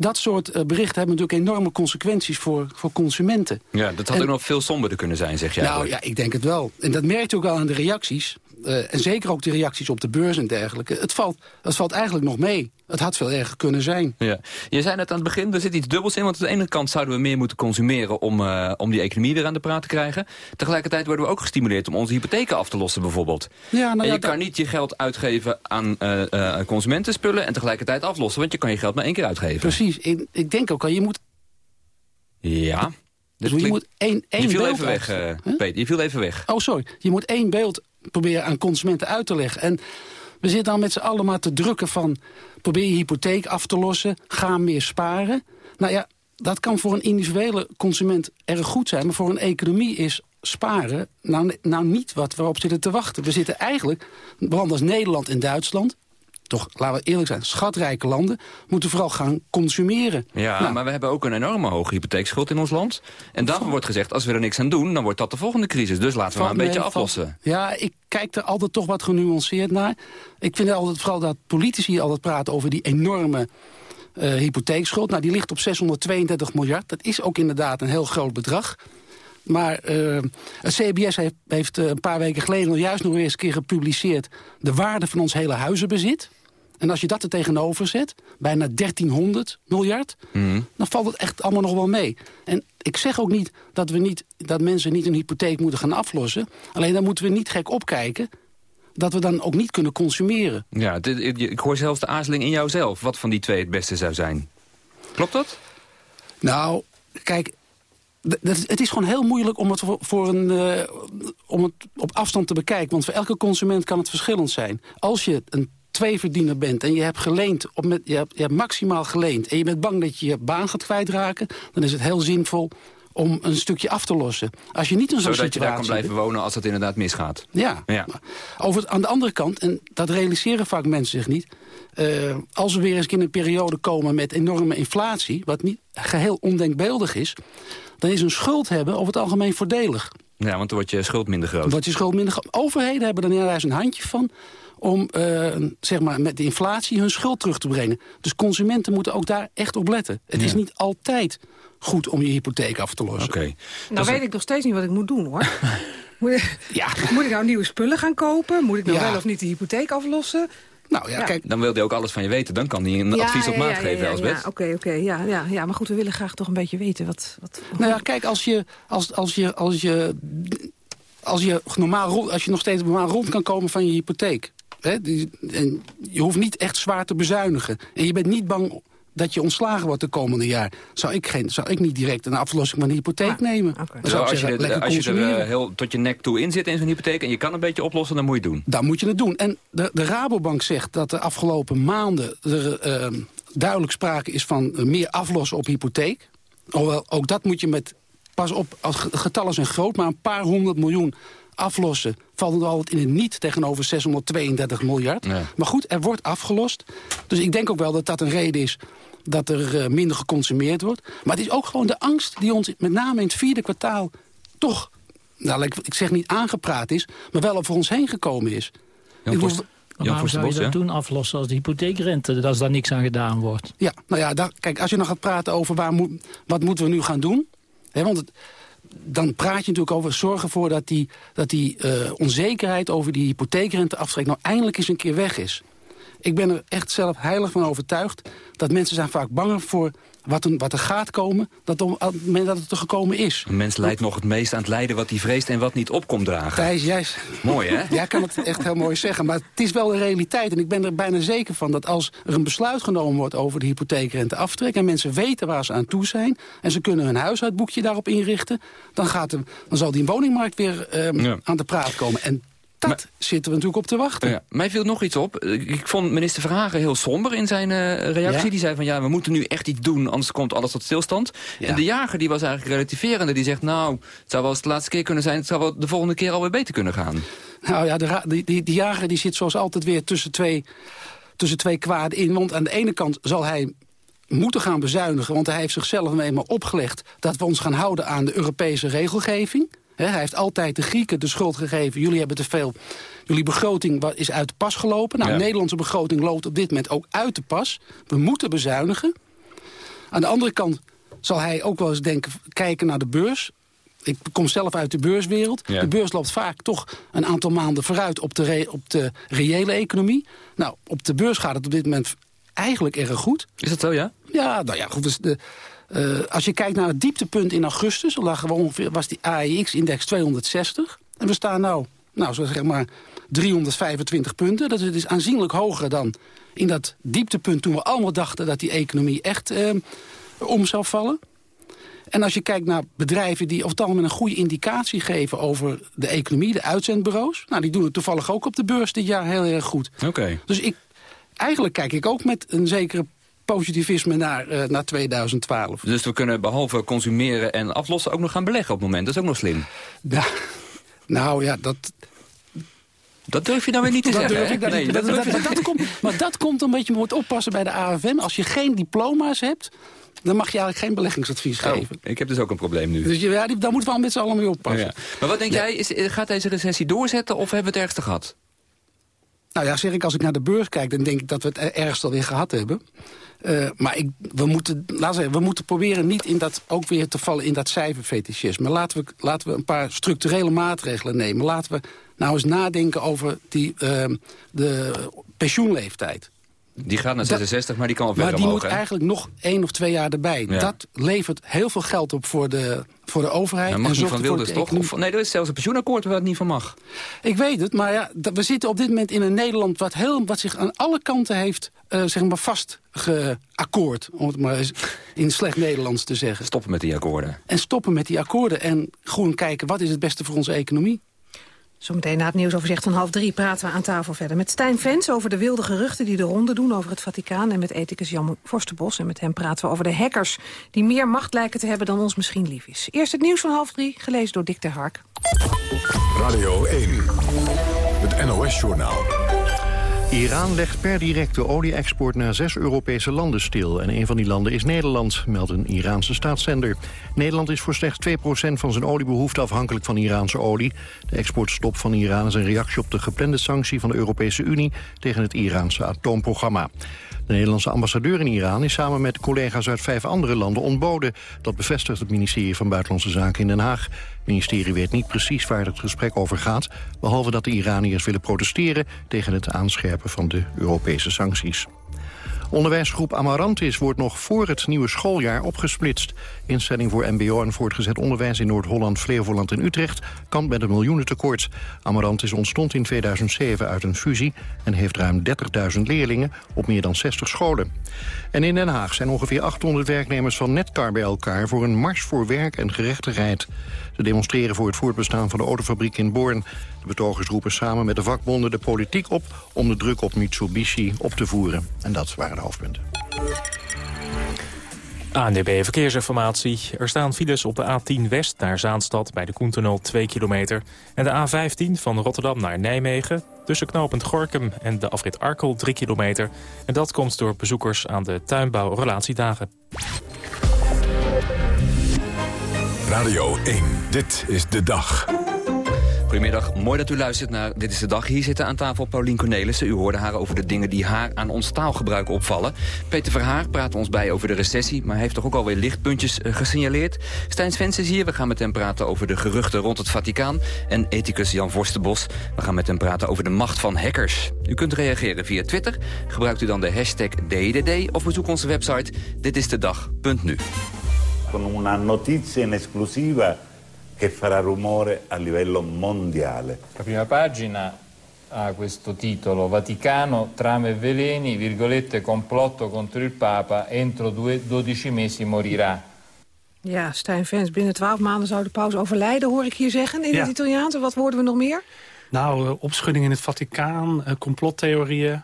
Dat soort eh, berichten hebben natuurlijk enorme consequenties voor, voor consumenten. Ja, dat had En- ook nog veel somberder kunnen zijn, zeg jij. Nou ja, ik denk het wel. En dat merkt ook wel aan de reacties. Eh, en zeker ook de reacties op de beurs en dergelijke. Het valt, het valt eigenlijk nog mee. Het had veel erger kunnen zijn. Ja. Je zei net aan het begin, er zit iets dubbels in. Want aan de ene kant zouden we meer moeten consumeren... om, eh, om die economie weer aan de praat te krijgen. Tegelijkertijd worden we ook gestimuleerd om onze hypotheken af te lossen bijvoorbeeld. Ja, nou en je kan niet je geld uitgeven aan eh, consumentenspullen... en tegelijkertijd aflossen, want je kan je geld maar één keer uitgeven. Precies. Ik, ik denk ook al, je moet, Ja. dus je klinkt- moet één, één je viel beeld even weg, uit- Peter. Je viel even weg. Oh, sorry. Je moet één beeld proberen aan consumenten uit te leggen. En we zitten dan met z'n allen maar te drukken van... probeer je hypotheek af te lossen, ga meer sparen. Nou ja, dat kan voor een individuele consument erg goed zijn... maar voor een economie is sparen nou, nou niet wat we op zitten te wachten. We zitten eigenlijk, landen als Nederland en Duitsland... toch, laten we eerlijk zijn, schatrijke landen... moeten vooral gaan consumeren. Ja, Nou, maar we hebben ook een enorme hoge hypotheekschuld in ons land. En dan wordt gezegd, als we er niks aan doen... dan wordt dat de volgende crisis. Dus laten we maar een beetje aflossen. Ja, ik kijk er altijd toch wat genuanceerd naar. Ik vind altijd vooral dat politici altijd praten over die enorme eh, hypotheekschuld. Nou, die ligt op 632 miljard. Dat is ook inderdaad een heel groot bedrag. Maar eh, het CBS heeft, heeft eh, een paar weken geleden nog juist nog eens een keer gepubliceerd... de waarde van ons hele huizenbezit. En als je dat er tegenover zet, bijna 1300 miljard... Mhm. dan valt het echt allemaal nog wel mee. En ik zeg ook niet dat, we niet dat mensen niet een hypotheek moeten gaan aflossen. Alleen dan moeten we niet gek opkijken dat we dan ook niet kunnen consumeren. Ja, ik hoor zelfs de aarzeling in jouzelf... wat van die twee het beste zou zijn. Klopt dat? Nou, kijk, het is gewoon heel moeilijk om het, voor, voor een, eh, om het op afstand te bekijken. Want voor elke consument kan het verschillend zijn. Als je een tweeverdiener bent en je hebt geleend, op met, je, hebt, je hebt maximaal geleend... en je bent bang dat je je baan gaat kwijtraken... dan is het heel zinvol om een stukje af te lossen. Als je niet in zo'n Zodat je daar kan situatie blijven wonen als het inderdaad misgaat. Ja. Ja. Over, aan de andere kant, en dat realiseren vaak mensen zich niet... eh, als we weer eens in een periode komen met enorme inflatie... wat niet geheel ondenkbeeldig is... dan is een schuld hebben over het algemeen voordelig. Ja, want dan wordt je schuld minder groot. Wordt je schuld minder... gro- Overheden hebben er juist een handje van om eh, zeg maar, met de inflatie hun schuld terug te brengen. Dus consumenten moeten ook daar echt op letten. Het is Ja. niet altijd goed om je hypotheek af te lossen. Oké. Nou weet ik nog steeds niet wat ik moet doen, hoor. moet, ik, moet ik nou nieuwe spullen gaan kopen? Moet ik nou Ja. wel of niet de hypotheek aflossen? Nou ja, kijk- Dan wil hij ook alles van je weten. Dan kan hij een Ja, advies op ja, maat ja, geven, ja, ja, Elsbeth. Ja, oké, oké. ja, ja, ja, maar goed, we willen graag toch een beetje weten wat... wat Nou ja, kijk, als je, als, als je, als je, als je, normaal, als je nog steeds normaal rond kan komen van je hypotheek... Hè, die, en je hoeft niet echt zwaar te bezuinigen... en je bent niet bang dat je ontslagen wordt de komende jaar... zou ik, geen, zou ik niet direct een aflossing van de hypotheek nemen. Dan zou ik als je, zeggen, er- als je er eh, heel tot je nek toe in zit in zo'n hypotheek... en je kan een beetje oplossen, dan moet je het doen. Dan moet je het doen. En de, de Rabobank zegt dat de afgelopen maanden... er eh, duidelijk sprake is van meer aflossen op hypotheek. Hoewel, ook dat moet je met... Pas op, getallen zijn groot, maar een paar honderd miljoen aflossen... valt het altijd in het niet tegenover 632 miljard. Maar goed, er wordt afgelost. Dus ik denk ook wel dat dat een reden is dat er eh, minder geconsumeerd wordt. Maar het is ook gewoon de angst die ons met name in het vierde kwartaal... toch, nou, ik, ik zeg niet aangepraat is... maar wel over ons heen gekomen is. Maar waarom zou je dat toen aflossen als de hypotheekrente, als daar niks aan gedaan wordt? Ja, nou ja, daar, kijk, als je nog gaat praten over waar moet, wat moeten we nu gaan doen... Hè, want het, dan praat je natuurlijk over zorgen ervoor dat die, dat die eh, onzekerheid over die hypotheekrenteaftrek... nou eindelijk eens een keer weg is. Ik ben er echt zelf heilig van overtuigd... dat mensen zijn vaak banger voor wat, een, wat er gaat komen... dat op het moment dat het er gekomen is. Een mens leidt nog het meest aan het lijden wat hij vreest... en wat niet opkomt dragen. Thijs, jij... Mooi, hè? Jij kan het echt heel mooi zeggen. Maar het is wel de realiteit. En ik ben er bijna zeker van dat als er een besluit genomen wordt... over de hypotheekrente aftrek... en mensen weten waar ze aan toe zijn... en ze kunnen hun huishoudboekje daarop inrichten... dan, gaat de, dan zal die woningmarkt weer ehm, aan de praat komen. En dat zitten we natuurlijk op te wachten. Ja, mij viel nog iets op. Ik vond minister Verhagen heel somber in zijn uh, reactie. Die zei van ja, we moeten nu echt iets doen, anders komt alles tot stilstand. En de jager die was eigenlijk relativerende. Die zegt nou, het zou wel eens de laatste keer kunnen zijn... het zou wel de volgende keer alweer beter kunnen gaan. Nou ja, de, die, die, die jager die zit zoals altijd weer tussen twee, tussen twee kwaden in. Want aan de ene kant zal hij moeten gaan bezuinigen... want hij heeft zichzelf eenmaal opgelegd... dat we ons gaan houden aan de Europese regelgeving hij heeft altijd de Grieken de schuld gegeven. Jullie hebben te veel. Jullie begroting is uit de pas gelopen. Nou, de Nederlandse begroting loopt op dit moment ook uit de pas. We moeten bezuinigen. Aan de andere kant zal hij ook wel eens denken, kijken naar de beurs. Ik kom zelf uit de beurswereld. De beurs loopt vaak toch een aantal maanden vooruit op de, op de reële economie. Nou, op de beurs gaat het op dit moment eigenlijk erg goed. Is dat zo, ja? Ja, nou ja, goed. Dus de, uh, als je kijkt naar het dieptepunt in augustus... lagen we ongeveer, was die AEX-index 260. En we staan nou, nou zo zeg maar 325 punten. Dat is aanzienlijk hoger dan in dat dieptepunt... toen we allemaal dachten dat die economie echt uh, om zou vallen. En als je kijkt naar bedrijven die of het een goede indicatie geven over de economie, de uitzendbureaus. Nou, die doen het toevallig ook op de beurs dit jaar heel erg goed. Oké. Dus ik, eigenlijk kijk ik ook met een zekere positivisme naar, uh, naar 2012. Dus we kunnen behalve consumeren en aflossen ook nog gaan beleggen op het moment. Dat is ook nog slim. Ja, nou ja, dat... Dat durf je nou weer niet te zeggen. Durf ik dat, nee, dat, dat, dat, komt, maar dat komt omdat je moet oppassen bij de AFM. Als je geen diploma's hebt, dan mag je eigenlijk geen beleggingsadvies oh, geven. Ik heb dus ook een probleem nu. Dus ja, daar moeten we al met z'n allen mee oppassen. Ja. Maar wat denk jij, is, gaat deze recessie doorzetten of hebben we het ergste gehad? Nou ja, zeg ik, als ik naar de beurs kijk, dan denk ik dat we het ergst alweer gehad hebben. Uh, maar ik, we, moeten, laten zeggen, we moeten proberen niet in dat, ook weer te vallen in dat cijferfetischisme. Laten we, laten we een paar structurele maatregelen nemen. Laten we nou eens nadenken over die, uh, de pensioenleeftijd. Die gaat naar 66, maar die kan wel verder Maar die moet eigenlijk nog één of twee jaar erbij. Dat levert heel veel geld op voor de, voor de overheid. Dat mag en niet van Wilders, toch? Of, nee, er is zelfs een pensioenakkoord waar het niet van mag. Ik weet het, maar ja, we zitten op dit moment in een Nederland... wat, heel, wat zich aan alle kanten heeft uh, zeg maar vast geakkoord. Om het maar eens in slecht Nederlands te zeggen. Stoppen met die akkoorden. En stoppen met die akkoorden. En gewoon kijken, wat is het beste voor onze economie? Zometeen na het nieuwsoverzicht van half drie praten we aan tafel verder met Stijn Vens over de wilde geruchten die de ronde doen over het Vaticaan en met ethicus Jan Forsterbos. En met hem praten we over de hackers die meer macht lijken te hebben dan ons misschien lief is. Eerst het nieuws van half drie, gelezen door Dick de Hark. Radio 1, het NOS-journaal. Iran legt per direct de olie-export naar zes Europese landen stil. En een van die landen is Nederland, meldt een Iraanse staatszender. Nederland is voor slechts 2% van zijn oliebehoefte afhankelijk van Iraanse olie. De exportstop van Iran is een reactie op de geplande sanctie van de Europese Unie... tegen het Iraanse atoomprogramma. De Nederlandse ambassadeur in Iran is samen met collega's uit vijf andere landen ontboden. Dat bevestigt het ministerie van Buitenlandse Zaken in Den Haag. Het ministerie weet niet precies waar het gesprek over gaat... behalve dat de Iraniërs willen protesteren tegen het aanscherpen van de Europese sancties. Onderwijsgroep Amarantis wordt nog voor het nieuwe schooljaar opgesplitst. Instelling voor mbo en voortgezet onderwijs in Noord-Holland, Flevoland en Utrecht... kan met een miljoenentekort. Amarantis ontstond in 2007 uit een fusie... en heeft ruim 30.000 leerlingen op meer dan 60 scholen. En in Den Haag zijn ongeveer 800 werknemers van Netcar bij elkaar... voor een mars voor werk en gerechtigheid. Ze demonstreren voor het voortbestaan van de autofabriek in Born. De betogers roepen samen met de vakbonden de politiek op... om de druk op Mitsubishi op te voeren. En dat waren de hoofdpunten. ANDB Verkeersinformatie. Er staan files op de A10 West naar Zaanstad bij de Koentunnel 2 kilometer. En de A15 van Rotterdam naar Nijmegen tussen knooppunt Gorkum en de afrit Arkel 3 kilometer. En dat komt door bezoekers aan de tuinbouw-relatiedagen. Radio 1, dit is de dag. Goedemiddag, mooi dat u luistert naar Dit is de Dag. Hier zitten aan tafel Paulien Cornelissen. U hoorde haar over de dingen die haar aan ons taalgebruik opvallen. Peter Verhaar praat ons bij over de recessie... maar heeft toch ook alweer lichtpuntjes uh, gesignaleerd. Stijn Svens is hier, we gaan met hem praten over de geruchten rond het Vaticaan. En ethicus Jan Vorstenbos, we gaan met hem praten over de macht van hackers. U kunt reageren via Twitter, gebruikt u dan de hashtag DDD... of bezoek onze website ditistedag.nu. Con una notizia in esclusiva che farà rumore a livello mondiale. La prima pagina ha questo titolo Vaticano, trame e veleni, virgolette, complotto contro il Papa, entro due, 12 mesi morirà. Ja, Stijn Vens, binnen twaalf maanden zou de paus overlijden, hoor ik hier zeggen in Ja. het Italiaans. En wat hoorden we nog meer? Nou, eh, opschudding in het Vaticaan, eh, complottheorieën...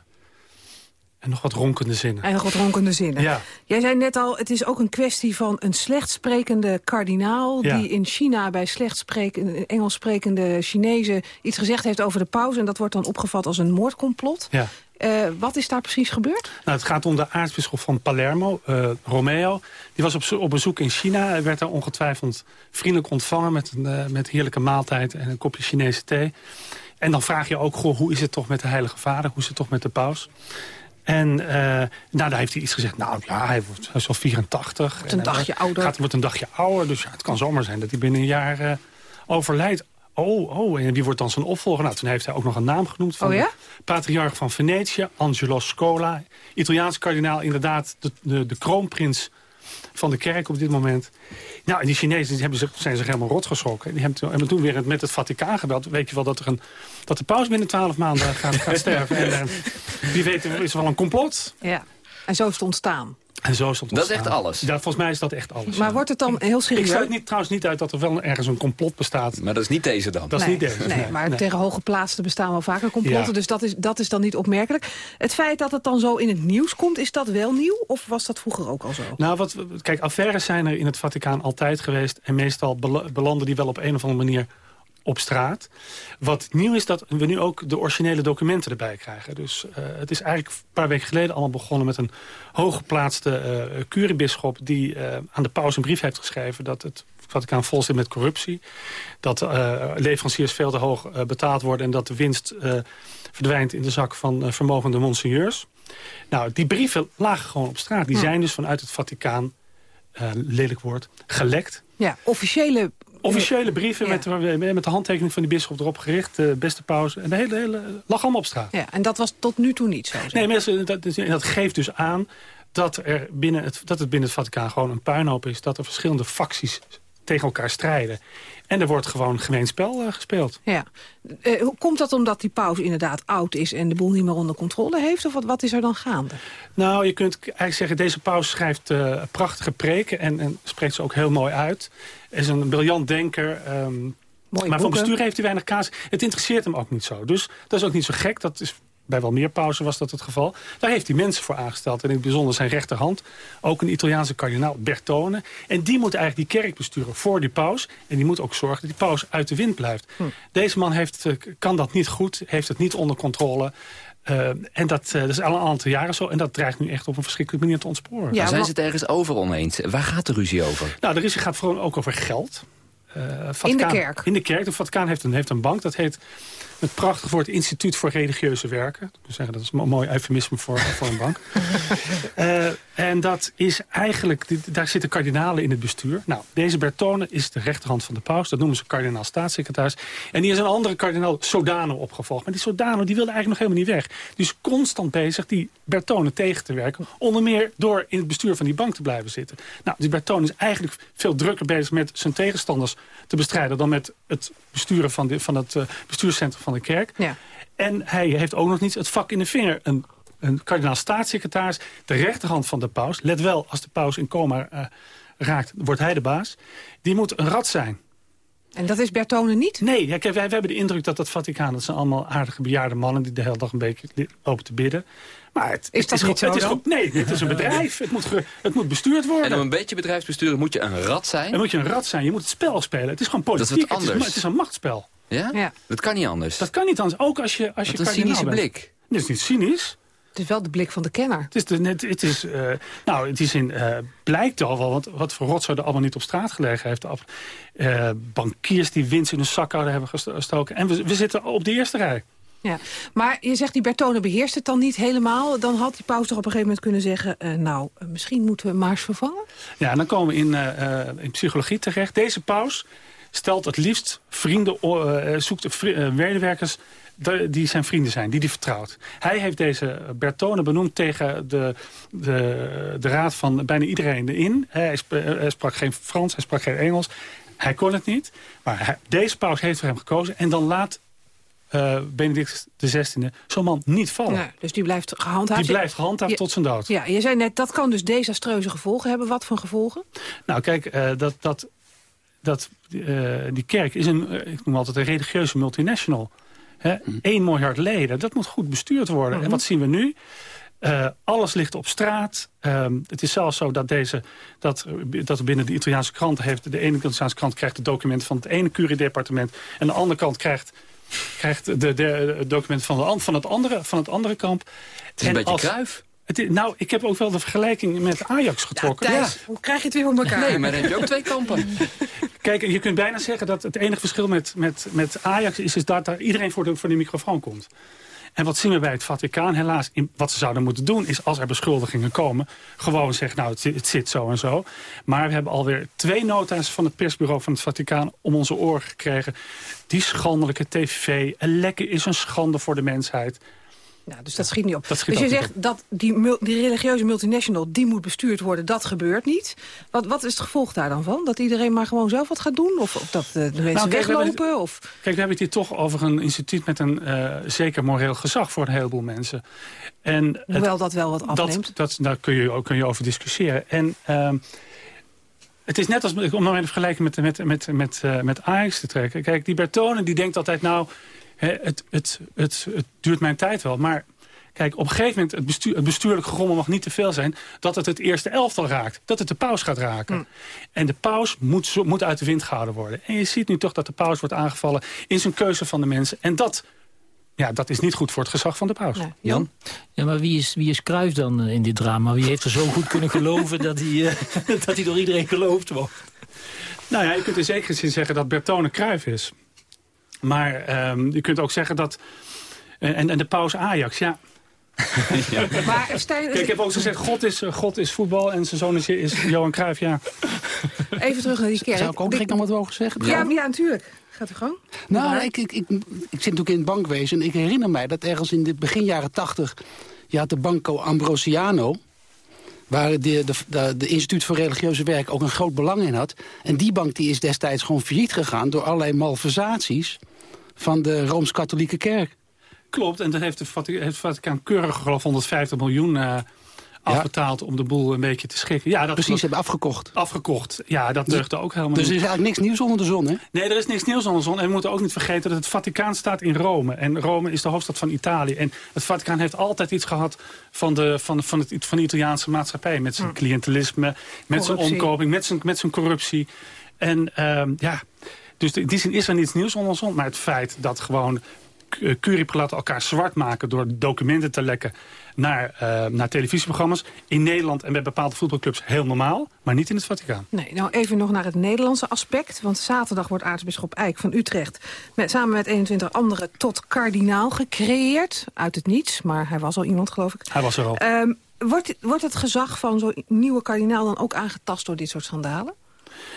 en nog wat ronkende zinnen. En nog wat ronkende zinnen. Ja. Jij zei net al, het is ook een kwestie van een slecht sprekende kardinaal... Ja. die in China bij slecht sprekende, Engels sprekende Chinezen iets gezegd heeft over de paus. En dat wordt dan opgevat als een moordcomplot. Ja. Eh, wat is daar precies gebeurd? Nou, het gaat om de aartsbisschop van Palermo, eh, Romeo. Die was op, op bezoek in China. Hij werd daar ongetwijfeld vriendelijk ontvangen... Met een eh, met heerlijke maaltijd en een kopje Chinese thee. En dan vraag je ook, goh, hoe is het toch met de Heilige Vader? Hoe is het toch met de paus? En eh, nou, daar heeft hij iets gezegd. Nou ja, hij, wordt, hij is al 84. Wordt een En hij dagje ouder. Gaat, wordt een dagje ouder. Dus ja, het kan zomaar zijn dat hij binnen een jaar eh, overlijdt. Oh, oh, en wie wordt dan zijn opvolger? Nou, toen heeft hij ook nog een naam genoemd. Van Oh ja? de patriarch van Venetië, Angelo Scola. Italiaans kardinaal, inderdaad de, de, de kroonprins van de kerk op dit moment. Nou, en die Chinezen die hebben zich, zijn zich helemaal rot geschrokken. Die hebben toen, hebben toen weer met het Vaticaan gebeld. Weet je wel dat, er een, dat de paus binnen twaalf maanden gaat, gaat sterven. En eh, wie weet is er wel een complot. Ja. En zo is het ontstaan. En zo is het Dat is ontstaan. echt alles? Ja, volgens mij is dat echt alles. Maar wordt het dan heel Ik serieus? sluit niet, trouwens niet uit dat er wel ergens een complot bestaat. Maar dat is niet deze dan? Dat is niet deze. Nee, maar nee. tegen hoge plaatsen bestaan wel vaker complotten. Ja. Dus dat is, dat is dan niet opmerkelijk. Het feit dat het dan zo in het nieuws komt, is dat wel nieuw? Of was dat vroeger ook al zo? Nou, wat, kijk, affaires zijn er in het Vaticaan altijd geweest. En meestal bela- belanden die wel op een of andere manier op straat. Wat nieuw is dat we nu ook de originele documenten erbij krijgen. Dus eh, het is eigenlijk een paar weken geleden allemaal begonnen... met een hooggeplaatste curiebischop die eh, aan de paus een brief heeft geschreven... dat het Vaticaan vol zit met corruptie. Dat leveranciers veel te hoog betaald worden... en dat de winst verdwijnt in de zak van vermogende monseigneurs. Nou, die brieven lagen gewoon op straat. Die Ja. zijn dus vanuit het Vaticaan, lelijk woord, gelekt. Ja, officiële... Officiële brieven Ja. met, met de handtekening van die bisschop erop gericht. De beste paus. En de hele, hele lag allemaal op straat. Ja, en dat was tot nu toe niet zo. zeg. Nee, mensen, dat, dat geeft dus aan dat, er binnen het, dat het binnen het Vaticaan gewoon een puinhoop is. Dat er verschillende facties tegen elkaar strijden. En er wordt gewoon gemeen spel eh, gespeeld. Ja. Hoe komt dat omdat die paus inderdaad oud is... en de boel niet meer onder controle heeft? Of wat, wat is er dan gaande? Nou, je kunt eigenlijk zeggen, deze paus schrijft eh, prachtige preken... En, en spreekt ze ook heel mooi uit. Is een briljant denker... ehm, maar van boeken. bestuur heeft hij weinig kaas. Het interesseert hem ook niet zo. Dus dat is ook niet zo gek. Dat is, bij wel meer pauzen was dat het geval. Daar heeft hij mensen voor aangesteld. En in het bijzonder zijn rechterhand. Ook een Italiaanse kardinaal, Bertone. En die moet eigenlijk die kerk besturen voor die paus. En die moet ook zorgen dat die paus uit de wind blijft. Hm. Deze man heeft, eh, kan dat niet goed. Heeft het niet onder controle. Eh, en dat, eh, dat is al een aantal jaren zo. En dat dreigt nu echt op een verschrikkelijke manier te ontsporen. Maar zijn ze het ergens over oneens? Waar gaat de ruzie over? Nou, de ruzie gaat vooral ook over geld. Eh, Vaticaan- kerk? In de kerk. De Vaticaan heeft een, heeft een bank. Dat heet het prachtig woord Instituut voor Religieuze Werken. Ik zeggen, dat is een mooi eufemisme voor, voor een bank. Eh, en dat is eigenlijk, daar zitten kardinalen in het bestuur. Nou, deze Bertone is de rechterhand van de paus. Dat noemen ze kardinaal staatssecretaris. En die is een andere kardinaal Sodano opgevolgd. Maar die Sodano die wilde eigenlijk nog helemaal niet weg. Die is constant bezig die Bertone tegen te werken. Onder meer door in het bestuur van die bank te blijven zitten. Nou, die Bertone is eigenlijk veel drukker bezig met zijn tegenstanders te bestrijden... dan met het besturen van, de, van het eh, bestuurscentrum van de kerk. Ja. En hij heeft ook nog niet het vak in de vinger. Een, een kardinaal staatssecretaris, de rechterhand van de paus. Let wel, als de paus in coma eh, raakt, wordt hij de baas. Die moet een rat zijn. En dat is Bertone niet? Nee, ja, kijk, wij, wij hebben de indruk dat dat Vaticaan... dat zijn allemaal aardige bejaarde mannen... die de hele dag een beetje lopen te bidden. Maar het, Is het dat is niet gewoon- het zo is Nee, het is een bedrijf. Het moet, ge- het moet bestuurd worden. En om een beetje bedrijfsbesturen moet je een rat zijn? Dan moet je een rat zijn. Je moet het spel spelen. Het is gewoon Dat is politiek. het, is, anders. het is een machtsspel. Ja? Ja. Dat kan niet anders. Dat kan niet anders. Ook als je, als je een cynische bent. blik. Dit is niet cynisch. Het is wel de blik van de kenner. Het is, de, net, het is, uh, nou, het is in, uh, blijkt al wel wat, wat voor rotzooi er allemaal niet op straat gelegen heeft. Uh, bankiers die winst in hun zak hadden hebben gestoken. En we, we zitten op de eerste rij. Ja, maar je zegt die Bertone beheerst het dan niet helemaal. Dan had die paus toch op een gegeven moment kunnen zeggen... Uh, nou, misschien moeten we Mars vervangen? Ja, en dan komen we in, uh, in psychologie terecht. Deze paus stelt het liefst vrienden, uh, zoekt medewerkers die zijn vrienden zijn, die die vertrouwt. Hij heeft deze Bertone benoemd tegen de, de, de raad van bijna iedereen in. Hij, hij sprak geen Frans, hij sprak geen Engels. Hij kon het niet, maar hij, deze paus heeft voor hem gekozen. En dan laat uh, Benedict XVI zo'n man niet vallen. Ja, dus die blijft gehandhaafd? Die blijft gehandhaafd tot zijn dood. Ja, je zei net, dat kan dus desastreuze gevolgen hebben. Wat voor gevolgen? Nou, kijk, uh, dat, dat, dat, uh, die kerk is een, ik noem altijd een religieuze multinational. Hè? 1 hm. miljard leden, dat moet goed bestuurd worden. En mhm. wat zien we nu? Uh, alles ligt op straat. Uh, het is zelfs zo dat, deze, dat, dat binnen de Italiaanse krant heeft... de ene Italiaanse krant krijgt de documenten van het ene curie-departement... en de andere kant krijgt krijgt de, de, document van, de, van, het andere, van het andere kamp. Het is een beetje kruif. Het, nou, ik heb ook wel de vergelijking met Ajax getrokken. Ja, Hoe krijg je het weer voor elkaar? Nee, maar dan heb je ook twee kampen. Kijk, je kunt bijna zeggen dat het enige verschil met, met, met Ajax is, is dat daar iedereen voor de, de microfoon komt. En wat zien we bij het Vaticaan? Helaas, in, wat ze zouden moeten doen is als er beschuldigingen komen... gewoon zeggen, nou, het, zit zo en zo. Maar we hebben alweer twee nota's van het persbureau van het Vaticaan... om onze oren gekregen. Die schandelijke tv, een lekken is een schande voor de mensheid. Nou, dus dat schiet niet op. dus je zegt dat die, die, religieuze multinational, die moet bestuurd worden, dat gebeurt niet. Wat, wat is het gevolg daar dan van? Dat iedereen maar gewoon zelf wat gaat doen? Of, of dat de mensen nou, kijk, weglopen? We of? Kijk, we hebben het hier toch over een instituut met een uh, zeker moreel gezag voor een heleboel mensen. En Hoewel dat wel wat afneemt. Dat, dat, daar kun je, kun je over discussiëren. En... Uh, het is net als, om nog even vergelijken met, met, met, met, uh, met Ajax te trekken. Kijk, die Bertone die denkt altijd, nou, het, het, het, het duurt mijn tijd wel. Maar kijk, op een gegeven moment, het, bestuur, het bestuurlijk gerommel mag niet te veel zijn... dat het het eerste elftal raakt, dat het de paus gaat raken. Mm. En de paus moet, moet uit de wind gehouden worden. En je ziet nu toch dat de paus wordt aangevallen in zijn keuze van de mensen. En dat ja, dat is niet goed voor het gezag van de paus. Ja, Jan? Ja, maar wie is, wie is Cruijff dan eh, in dit drama? Wie heeft er zo goed kunnen geloven dat hij, uh, dat hij door iedereen geloofd wordt? Nou ja, je kunt in zekere zin zeggen dat Bertone Cruijff is. Maar um, je kunt ook zeggen dat... Uh, en, en de paus Ajax, ja... ja. Maar Stijn, Kijk, ik heb ook gezegd, God is, God is voetbal en zijn zoon is, is Johan Cruijff, ja. Even terug naar die kerk. Zou ik ook direct nog wat mogen zeggen? Ja, ja, natuurlijk. Gaat u gang? Nou, ik, ik, ik, ik zit natuurlijk in het bankwezen. En ik herinner mij dat ergens in de begin jaren tachtig... je had de Banco Ambrosiano... waar de, de, de, de, Instituut voor Religieuze Werk ook een groot belang in had. En die bank die is destijds gewoon failliet gegaan... door allerlei malversaties van de Rooms-Katholieke Kerk. Klopt, en dat heeft, de het Vaticaan keurig geloof 150 miljoen... Uh, afbetaald om de boel een beetje te schikken. Ja, dat Precies, hebben afgekocht. Afgekocht, ja, dat deugde ook helemaal Dus er is eigenlijk niks nieuws onder de zon, hè? Nee, er is niks nieuws onder de zon. En we moeten ook niet vergeten dat het Vaticaan staat in Rome. En Rome is de hoofdstad van Italië. En het Vaticaan heeft altijd iets gehad van de, van, van het, van de Italiaanse maatschappij. Met zijn hm. cliëntelisme, met zijn omkoping, met zijn, met zijn corruptie. En uh, ja, dus in die zin is er niets nieuws onder de zon. Maar het feit dat gewoon curieprelaten elkaar zwart maken... door documenten te lekken naar, uh, naar televisieprogramma's. In Nederland en bij bepaalde voetbalclubs heel normaal, maar niet in het Vaticaan. Nee, nou even nog naar het Nederlandse aspect. Want zaterdag wordt aartsbisschop Eijk van Utrecht... Met, samen met 21 anderen tot kardinaal gecreëerd. Uit het niets, maar hij was al iemand, geloof ik. Hij was er al. Um, wordt, wordt het gezag van zo'n nieuwe kardinaal dan ook aangetast door dit soort schandalen?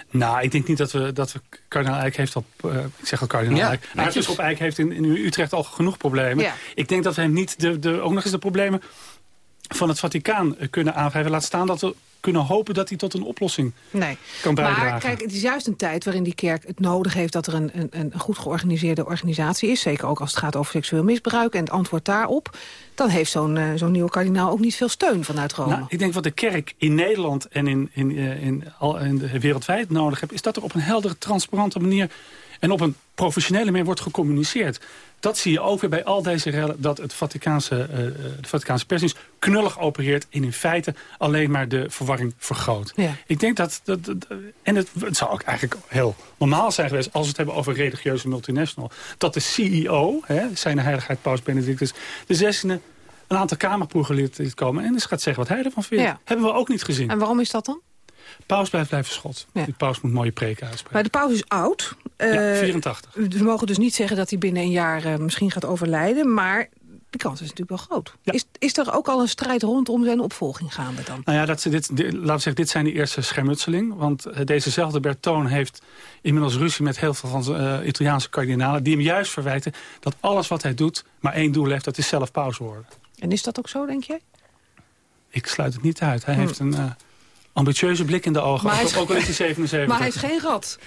Nou, ik denk niet dat we, dat we kardinaal Eijk heeft op... Uh, ik zeg al kardinaal ja, Eijk. Aartsbisschop Eijk heeft in, in Utrecht al genoeg problemen. Ja. Ik denk dat we hem niet de, de, ook nog eens de problemen van het Vaticaan kunnen aanwrijven. Laat staan dat we kunnen hopen dat hij tot een oplossing nee. kan bijdragen. Maar kijk, het is juist een tijd waarin die kerk het nodig heeft... dat er een, een, een goed georganiseerde organisatie is. Zeker ook als het gaat over seksueel misbruik en het antwoord daarop. Dan heeft zo'n uh, zo'n nieuwe kardinaal ook niet veel steun vanuit Rome. Nou, ik denk wat de kerk in Nederland en in, in, in, al, in de wereldwijd nodig heeft... is dat er op een heldere, transparante manier en op een professionele manier wordt gecommuniceerd. Dat zie je ook weer bij al deze rellen, dat het Vaticaanse, uh, de Vaticaanse persdienst knullig opereert... en in feite alleen maar de verwarring vergroot. Ja. Ik denk dat, dat, en het, het, zou ook eigenlijk heel normaal zijn geweest... als we het hebben over religieuze multinational... dat de CEO, hè, zijn heiligheid Paus Benedictus de 16e een aantal Kamerploegen liet komen... en dus gaat zeggen wat hij ervan vindt. Ja. Hebben we ook niet gezien. En waarom is dat dan? Paus blijft blijven schot. Die paus moet mooie preken uitspreken. Maar de paus is oud. Ja, Eh, 84. We mogen dus niet zeggen dat hij binnen een jaar eh, misschien gaat overlijden. Maar de kans is natuurlijk wel groot. Is, is er ook al een strijd rondom zijn opvolging gaande dan? Nou ja, dat, ze dit, dit- laten we zeggen, dit zijn de eerste schermutseling. Want eh, dezezelfde Bertoon heeft inmiddels ruzie met heel veel van zijn eh, Italiaanse kardinalen... die hem juist verwijten dat alles wat hij doet maar één doel heeft... dat is zelf paus worden. En is dat ook zo, denk je? Ik sluit het niet uit. Hij Hm. heeft een eh, ambitieuze blik in de ogen. Maar hij ook, is- ook al is hij 77. Maar hij is geen rat.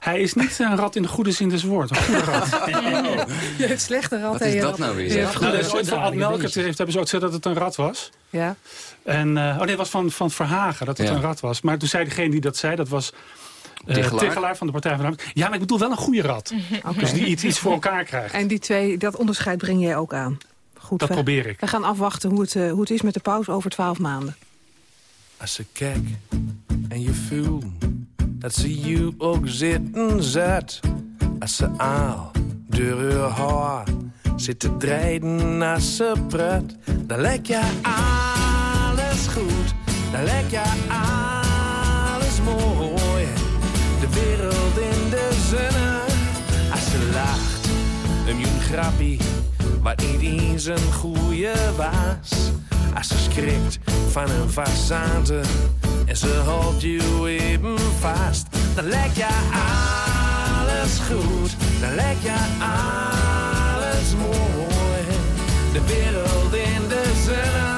Hij is niet een rat in de goede zin des woord. Een goede rat. Je hebt slechte rat. Wat is je dat nou weer, hebt Nou, ooit Ad Melkert heeft hebben ze ook gezegd dat het een rat was. Ja. En, eh, oh nee, het was van, van Verhagen dat het Ja. een rat was. Maar toen zei degene die dat zei, dat was eh Tichelaar. Tichelaar van de Partij van de Arbeid. Ja, maar ik bedoel wel een goede rat. Dus die iets, iets voor elkaar krijgt. En die twee, dat onderscheid breng jij ook aan. Goed, Dat we- probeer ik. We gaan afwachten hoe het, eh, hoe het is met de pauze over twaalf maanden. Als ze kijk en je voelt dat ze je ook zitten zet. Als ze aal door haar haar zit te draaien als ze pret. Dan lijkt je alles goed, dan lijkt je alles mooi. De wereld in de zonne, als ze lacht. Een grappie, wat niet eens een goeie was. Als ze schrikt van een façade en ze houdt je even vast. Dan lijkt je alles goed, dan lijkt je alles mooi. De wereld in de zonne.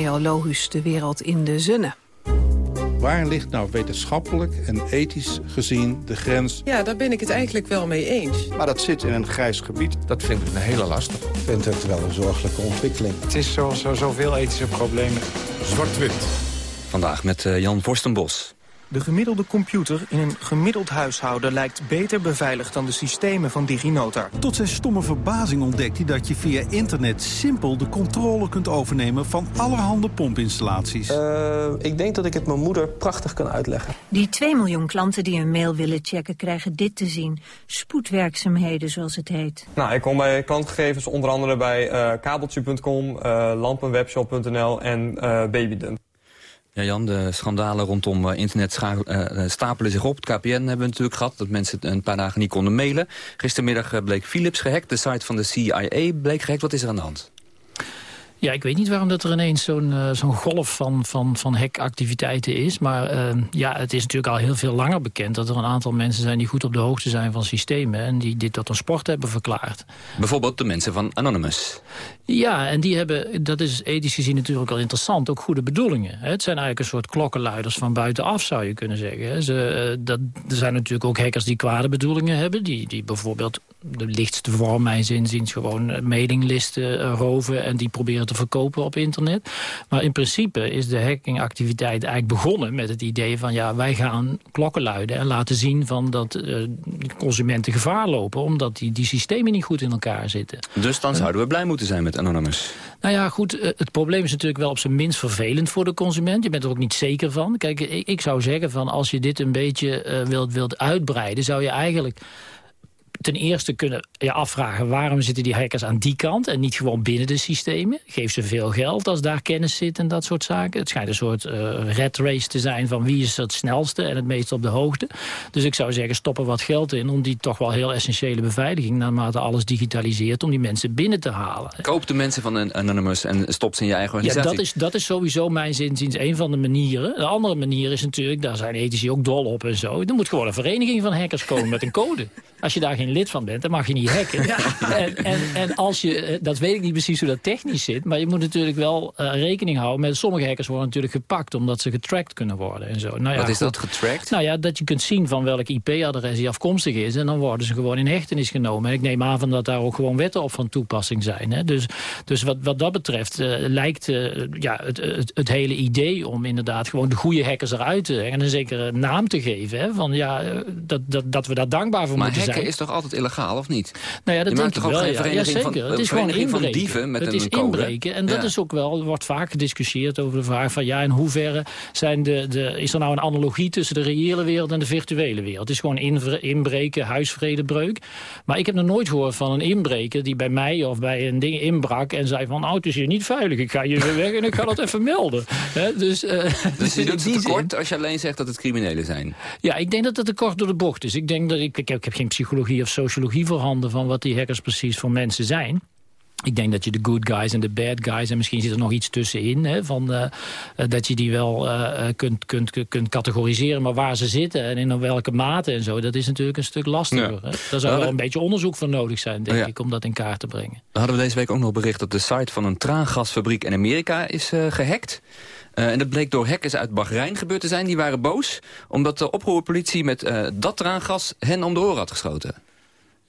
Daniel Lohus, de wereld in de zonne. Waar ligt nou wetenschappelijk en ethisch gezien de grens? Ja, daar ben ik het eigenlijk wel mee eens. Maar dat zit in een grijs gebied. Dat vind ik een hele lastige. Ik vind het wel een zorgelijke ontwikkeling. Het is zoals zo, zoveel ethische problemen. Zwart-wit. Vandaag met eh, Jan Vorstenbos. De gemiddelde computer in een gemiddeld huishouden lijkt beter beveiligd dan de systemen van DigiNotar. Tot zijn stomme verbazing ontdekt hij dat je via internet simpel de controle kunt overnemen van allerhande pompinstallaties. Eh, ik denk dat ik het mijn moeder prachtig kan uitleggen. Die 2 miljoen klanten die een mail willen checken krijgen dit te zien. Spoedwerkzaamheden zoals het heet. Nou, ik kom bij klantgegevens onder andere bij eh kabeltje.com, eh lampenwebshop.nl en eh babydump. Ja, Jan, de schandalen rondom eh, internet scha- eh, stapelen zich op. Het KPN hebben we natuurlijk gehad, dat mensen een paar dagen niet konden mailen. Gistermiddag eh, bleek Philips gehackt, de site van de CIA bleek gehackt. Wat is er aan de hand? Ja, ik weet niet waarom dat er ineens zo'n uh, zo'n golf van, van, van hackactiviteiten is. Maar uh, ja, het is natuurlijk al heel veel langer bekend... dat er een aantal mensen zijn die goed op de hoogte zijn van systemen... en die dit tot een sport hebben verklaard. Bijvoorbeeld de mensen van Anonymous. Ja, en die hebben, dat is ethisch gezien natuurlijk al interessant... ook goede bedoelingen. Het zijn eigenlijk een soort klokkenluiders van buitenaf, zou je kunnen zeggen. Ze, uh, dat, er zijn natuurlijk ook hackers die kwade bedoelingen hebben... die, die bijvoorbeeld de lichtste vorm, mijn zinziens, gewoon mailinglisten roven... en die proberen te verkopen op internet. Maar in principe is de hackingactiviteit eigenlijk begonnen met het idee van... ja, wij gaan klokken luiden en laten zien van dat uh, consumenten gevaar lopen... omdat die, die systemen niet goed in elkaar zitten. Dus dan zouden we blij moeten zijn met Anonymous? Nou ja, goed, uh, het probleem is natuurlijk wel op zijn minst vervelend voor de consument. Je bent er ook niet zeker van. Kijk, ik, ik zou zeggen van als je dit een beetje uh, wilt, wilt uitbreiden... zou je eigenlijk ten eerste kunnen je afvragen... waarom zitten die hackers aan die kant en niet gewoon binnen de systemen? Geef ze veel geld als daar kennis zit en dat soort zaken. Het schijnt een soort uh, red race te zijn van wie is het snelste en het meest op de hoogte. Dus ik zou zeggen, stop er wat geld in... om die toch wel heel essentiële beveiliging... naarmate alles digitaliseert, om die mensen binnen te halen. Koop de mensen van Anonymous en stop ze in je eigen organisatie. Ja, dat is, dat is sowieso mijn zinziens een van de manieren. De andere manier is natuurlijk, daar zijn ethici ook dol op en zo... er moet gewoon een vereniging van hackers komen met een code. Als je daar geen lid van bent, dan mag je niet hacken. Ja. En, en, en als je, eh, dat weet ik niet precies hoe dat technisch zit... maar je moet natuurlijk wel uh, rekening houden met... sommige hackers worden natuurlijk gepakt omdat ze getracked kunnen worden. En zo. Nou ja, Wat is goed. dat, getracked? Nou ja, dat je kunt zien van welk IP-adres die afkomstig is... en dan worden ze gewoon in hechtenis genomen. En ik neem aan van dat daar ook gewoon wetten op van toepassing zijn. Hè. Dus, dus wat, wat dat betreft uh, lijkt uh, ja, het, het, het, hele idee... om inderdaad gewoon de goede hackers eruit te en een zekere naam te geven. Hè, van, ja, dat, dat, dat we daar dankbaar voor maar moeten zijn. Maar hacken is toch altijd illegaal, of niet? Nou ja, dat je denk ik ook wel. geen vereniging ja, van, het is gewoon vereniging van dieven met het een is code. inbreken. En dat is ook wel, wordt vaak gediscussieerd over de vraag van... ja, in hoeverre zijn de, de, is er nou een analogie tussen de reële wereld en de virtuele wereld? Het is gewoon inbreken, huisvredebreuk. Maar ik heb nog nooit gehoord van een inbreker die bij mij of bij een ding inbrak... en zei van, oh, het is hier niet veilig, ik ga hier weer weg en ik ga dat even melden. Dus, uh, Dus je in doet het tekort als je alleen zegt dat het criminelen zijn. ja, ik denk dat het te kort door de bocht is. Ik, denk dat ik, ik, heb, ik heb geen psychologie of sociologie voorhanden... van wat die hackers precies voor mensen zijn. Ik denk dat je de good guys en de bad guys... en misschien zit er nog iets tussenin... Hè, van, uh, uh, dat je die wel uh, kunt, kunt, kunt categoriseren... maar waar ze zitten en in welke mate en zo... dat is natuurlijk een stuk lastiger. Ja. Hè. Daar zou wel we- een beetje onderzoek voor nodig zijn, denk Ja. ik... om dat in kaart te brengen. Dan hadden we deze week ook nog bericht dat de site van een traangasfabriek in Amerika is eh, gehackt. Eh, en dat bleek door hackers uit Bahrein gebeurd te zijn. Die waren boos omdat de oproerpolitie met eh, dat traangas hen om de oren had geschoten.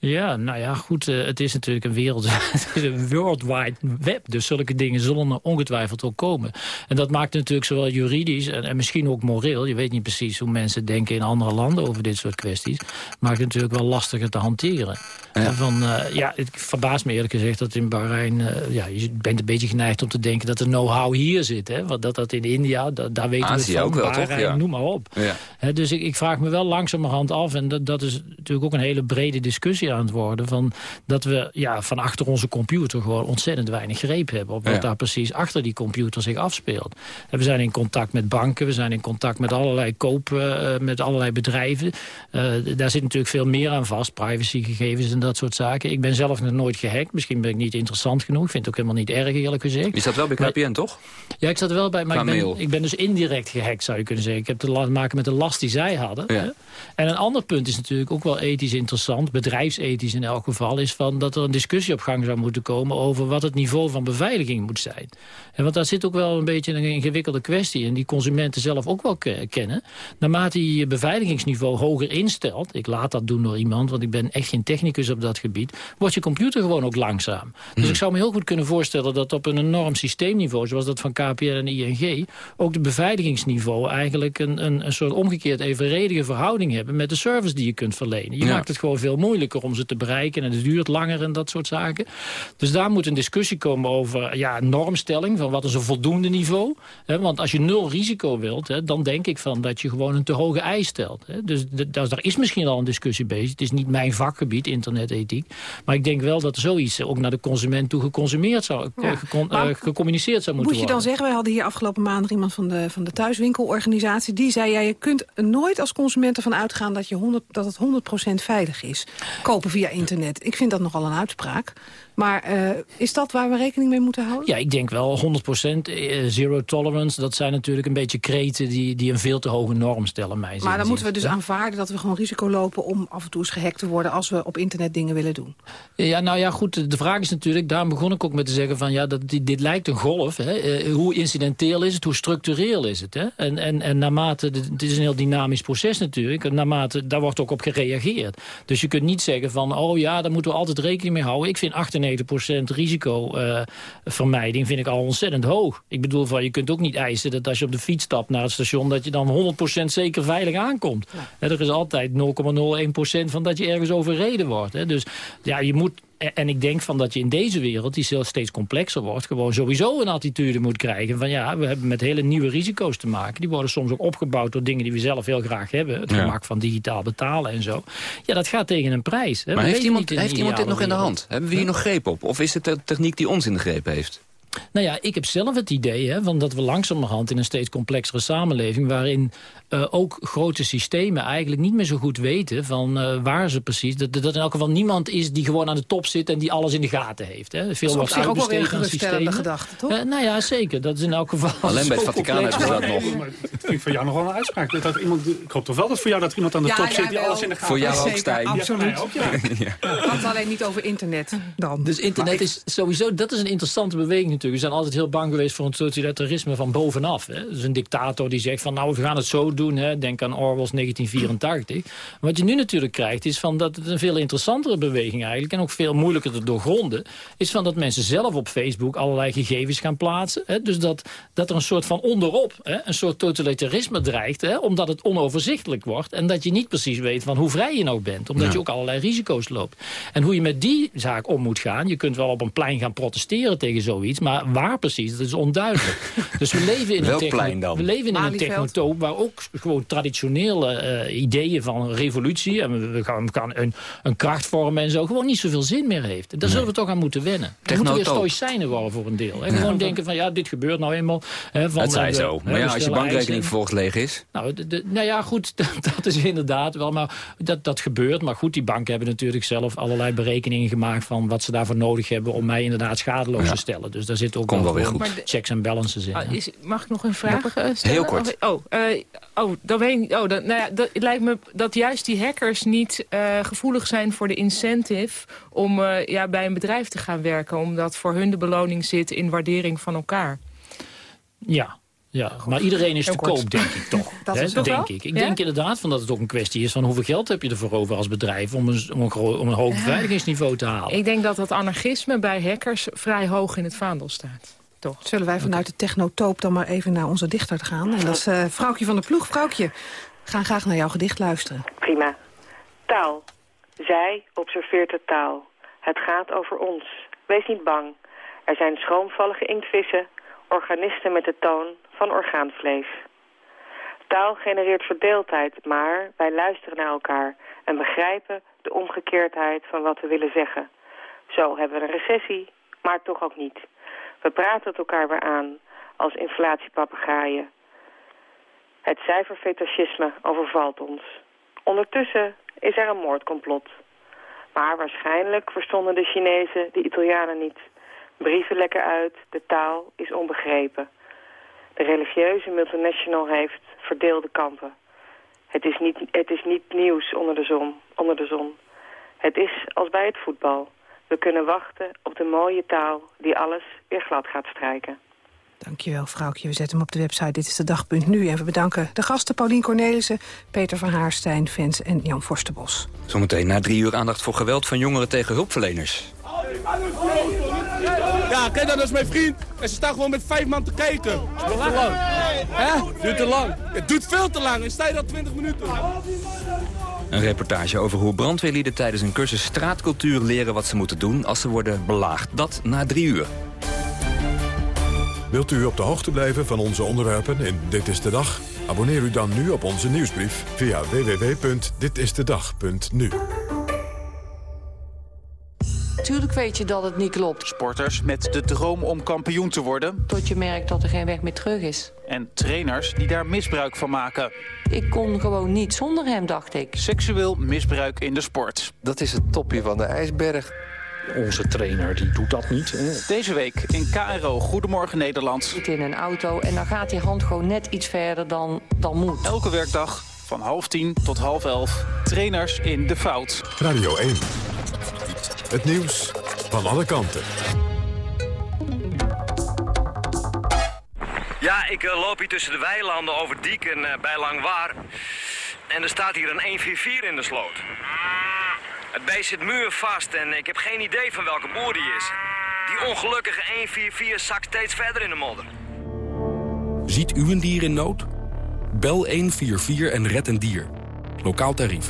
Ja, nou ja, goed. eh, het is natuurlijk een wereld, het is een worldwide web. Dus zulke dingen zullen er ongetwijfeld ook komen. En dat maakt natuurlijk zowel juridisch en, en misschien ook moreel. Je weet niet precies hoe mensen denken in andere landen over dit soort kwesties. Maakt het natuurlijk wel lastiger te hanteren. En van, eh, ja, het verbaast me eerlijk gezegd dat in Bahrein... eh, ja, je bent een beetje geneigd om te denken dat de know-how hier zit. Hè? Want dat dat in India, da- daar weten we Azië het van. ook wel, toch? Ja. noem maar op. Ja. Hè, dus ik, ik vraag me wel langzamerhand af, en dat, dat is natuurlijk ook een hele brede discussie aan het worden, van dat we ja, van achter onze computer gewoon ontzettend weinig greep hebben op wat Ja. daar precies achter die computer zich afspeelt. En we zijn in contact met banken, we zijn in contact met allerlei koop, eh, met allerlei bedrijven. Eh, daar zit natuurlijk veel meer aan vast, privacygegevens en dat soort zaken. Ik ben zelf nog nooit gehackt, misschien ben ik niet interessant genoeg, ik vind het ook helemaal niet erg eerlijk gezegd. Je zat wel bij Maar- KPN, toch? ja, ik zat er wel bij, maar ik ben, ik ben dus indirect gehackt, zou je kunnen zeggen. Ik heb te maken met de last die zij hadden. Ja. En een ander punt is natuurlijk ook wel ethisch interessant, bedrijfsethisch in elk geval, is van dat er een discussie op gang zou moeten komen over wat het niveau van beveiliging moet zijn. En want daar zit ook wel een beetje een ingewikkelde kwestie en die consumenten zelf ook wel ke- kennen. Naarmate je je beveiligingsniveau hoger instelt, ik laat dat doen door iemand, want ik ben echt geen technicus op dat gebied, wordt je computer gewoon ook langzaam. Dus ik zou me heel goed kunnen voorstellen dat op een enorm systeemniveau, zoals dat van KPN en ING, ook de beveiligingsniveau eigenlijk een, een, een soort omgekeerd evenredige verhouding hebben met de service die je kunt verlenen. Je Ja. maakt het gewoon veel moeilijker om ze te bereiken en het duurt langer en dat soort zaken. Dus daar moet een discussie komen over ja, normstelling, van wat is een voldoende niveau. Hè, want als je nul risico wilt, hè, dan denk ik van dat je gewoon een te hoge eis stelt. Hè. Dus daar is misschien al een discussie bezig. Het is niet mijn vakgebied, internetethiek. Maar ik denk wel dat zoiets ook naar de consument toe geconsumeerd zou, Ja. gecon- eh, gecommuniceerd zou moeten Moet je dan worden. zeggen, wij hadden hier afgelopen maandag iemand van de, van de thuiswinkelorganisatie... die zei, ja, je kunt nooit als consument ervan uitgaan dat, je 100, dat het 100% veilig is. Koop via internet. Ik vind dat nogal een uitspraak. Maar uh, is dat waar we rekening mee moeten houden? Ja, ik denk wel 100% uh, zero tolerance. Dat zijn natuurlijk een beetje kreten die, die een veel te hoge norm stellen. Mij maar dan moeten we dus aanvaarden dat we gewoon risico lopen... om af en toe eens gehackt te worden als we op internet dingen willen doen. Ja, nou ja, goed. De vraag is natuurlijk, daarom begon ik ook met te zeggen... van ja, dat, dit, dit lijkt een golf. Hè. Uh, hoe incidenteel is het, hoe structureel is het? Hè? En, en, en naarmate, het is een heel dynamisch proces natuurlijk... naarmate, daar wordt ook op gereageerd. Dus je kunt niet zeggen van, oh ja, daar moeten we altijd rekening mee houden. Ik vind 98% risicovermijding vind ik al ontzettend hoog. Ik bedoel, van, je kunt ook niet eisen dat als je op de fiets stapt naar het station... dat je dan 100% zeker veilig aankomt. Ja. er is altijd 0,01% van dat je ergens overreden wordt. Dus ja, je moet en ik denk van dat je in deze wereld, die steeds complexer wordt... gewoon sowieso een attitude moet krijgen van ja, we hebben met hele nieuwe risico's te maken. Die worden soms ook opgebouwd door dingen die we zelf heel graag hebben. Het gemak van digitaal betalen en zo. Ja, dat gaat tegen een prijs. Hè. Maar heeft iemand, heeft iemand dit nog in de hand? Hebben we hier nog greep op? Of is het de techniek die ons in de greep heeft? Nou ja, ik heb zelf het idee hè, van dat we langzamerhand in een steeds complexere samenleving... waarin uh, ook grote systemen eigenlijk niet meer zo goed weten van uh, waar ze precies... Dat, dat in elk geval niemand is die gewoon aan de top zit en die alles in de gaten heeft. Hè. Veel dat is op zich ook wel weer een geruststellende gedachte, toch? Uh, nou ja, zeker. Dat is in elk geval Alleen bij het Vaticaan hebben ze dat nog. Dat vind ik voor jou nog wel een uitspraak. Dat, dat iemand, ik hoop toch wel dat voor jou dat iemand aan de ja, top ja, zit die wel. alles in de gaten heeft. Voor jou ook, Stijn. Absoluut. Ja, ook, ja. Het gaat alleen niet over internet dan. Dus internet is sowieso, dat is een interessante beweging natuurlijk. We zijn altijd heel bang geweest voor een totalitarisme van bovenaf. Hè. Dus een dictator die zegt van nou we gaan het zo doen. Hè. Denk aan Orwell's 1984. Wat je nu natuurlijk krijgt is van dat het een veel interessantere beweging eigenlijk... en ook veel moeilijker te doorgronden... is van dat mensen zelf op Facebook allerlei gegevens gaan plaatsen. Hè. Dus dat, dat er een soort van onderop hè, een soort totalitarisme dreigt... Hè, omdat het onoverzichtelijk wordt... en dat je niet precies weet van hoe vrij je nou bent. Omdat ja. je ook allerlei risico's loopt. En hoe je met die zaak om moet gaan... je kunt wel op een plein gaan protesteren tegen zoiets... maar waar precies, dat is onduidelijk. dus we leven in Welk een, plein dan? We leven in een technotoop waar ook gewoon traditionele uh, ideeën van revolutie... en we gaan, we gaan een, een kracht vormen en zo... gewoon niet zoveel zin meer heeft. Daar nee. zullen we toch aan moeten wennen. We moeten weer stoïcijnen worden voor een deel. En gewoon denken van ja, dit gebeurt nou eenmaal. Hè, van, dat zei zo. Maar ja, als je bankrekening vervolgens leeg is... Nou, de, de, nou ja, goed, dat, dat, is inderdaad wel... maar dat, dat gebeurt. Maar goed, die banken hebben natuurlijk zelf allerlei berekeningen gemaakt... van wat ze daarvoor nodig hebben om mij inderdaad schadeloos ja. te stellen. Dus daar zit ook Komt wel weer goed. checks en balances in. Uh, is, mag ik nog een vraag stellen? Heel kort. Oh, uh, oh dan weet ik... Oh, dan, nou ja, dat, het lijkt me dat juist die hackers niet uh, gevoelig zijn voor de incentive... om uh, ja, bij een bedrijf te gaan werken. Omdat voor hun de beloning zit in waardering van elkaar. Ja, ja, maar iedereen is te koop, denk ik toch. dat is denk wel? ik. Ik ja? denk inderdaad van dat het ook een kwestie is van hoeveel geld heb je ervoor over als bedrijf om een, om een, om een hoog beveiligingsniveau te halen. Ik denk dat dat anarchisme bij hackers vrij hoog in het vaandel staat. Toch. Zullen wij vanuit de technotoop dan maar even naar onze dichter gaan? En dat is uh, Vrouwtje van de Ploeg. Vrouwtje, we gaan graag naar jouw gedicht luisteren. Prima. Taal. Zij observeert de taal. Het gaat over ons. Wees niet bang. Er zijn schroomvallige inktvissen, organisten met de toon van orgaanvlees. Taal genereert verdeeldheid, maar wij luisteren naar elkaar en begrijpen de omgekeerdheid van wat we willen zeggen. Zo hebben we een recessie, maar toch ook niet. We praten het elkaar weer aan als inflatiepapegaaien. Het cijferfetischisme overvalt ons. Ondertussen is er een moordcomplot. Maar waarschijnlijk verstonden de Chinezen de Italianen niet. Brieven lekken uit, de taal is onbegrepen. De religieuze multinational heeft verdeelde kampen. Het is niet, het is niet nieuws onder de, zon, onder de zon. Het is als bij het voetbal. We kunnen wachten op de mooie taal die alles weer glad gaat strijken. Dankjewel, vrouwtje. We zetten hem op de website Dit is de Dag.nu. En we bedanken de gasten Paulien Cornelissen, Peter van Haarstein, Vens en Jan Forstenbos. Zometeen na drie uur aandacht voor geweld van jongeren tegen hulpverleners. Ja, kijk dan, dat is mijn vriend. En ze staan gewoon met vijf man te kijken. Het duurt te lang. Hè? Duurt te lang. Het duurt veel te lang. En sta je al 20 minuten. Een reportage over hoe brandweerlieden tijdens een cursus straatcultuur leren wat ze moeten doen als ze worden belaagd. Dat na drie uur. Wilt u op de hoogte blijven van onze onderwerpen in Dit is de Dag? Abonneer u dan nu op onze nieuwsbrief via www.ditistedag.nu. natuurlijk weet je dat het niet klopt. Sporters met de droom om kampioen te worden. Tot je merkt dat er geen weg meer terug is. En trainers die daar misbruik van maken. Ik kon gewoon niet zonder hem, dacht ik. Seksueel misbruik in de sport. Dat is het topje van de ijsberg. Onze trainer die doet dat niet. Hè? Deze week in KRO Goedemorgen Nederland. Zit in een auto en dan gaat die hand gewoon net iets verder dan, dan moet. Elke werkdag van half tien tot half elf. Trainers in de fout. Radio 1. Het nieuws van alle kanten. Ja, ik uh, loop hier tussen de weilanden over Dieken uh, bij Langwaar. En er staat hier een 144 in de sloot. Het beest zit muurvast en ik heb geen idee van welke boer die is. Die ongelukkige 144 zakt steeds verder in de modder. Ziet u een dier in nood? Bel 144 en red een dier. Lokaal tarief.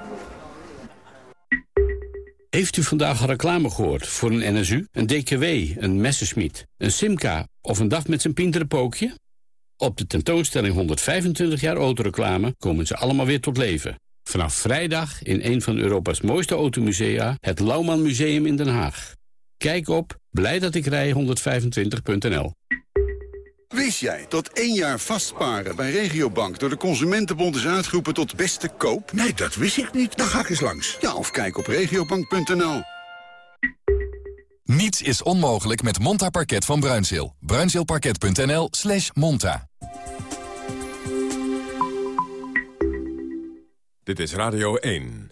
Heeft u vandaag reclame gehoord voor een NSU, een DKW, een Messerschmitt, een Simca of een DAF met zijn pinterenpookje? Op de tentoonstelling 125 jaar autoreclame komen ze allemaal weer tot leven. Vanaf vrijdag in een van Europa's mooiste automusea, het Lauwman Museum in Den Haag. Kijk op blijdatikrij125.nl Wist jij dat één jaar vastparen bij Regiobank door de Consumentenbond is uitgeroepen tot beste koop? Nee, dat wist ik niet. Dan ga ik eens langs. Ja, of kijk op regiobank.nl. Niets is onmogelijk met Monta Parket van Bruinzeel. Bruinzeelparket.nl slash monta. Dit is Radio 1.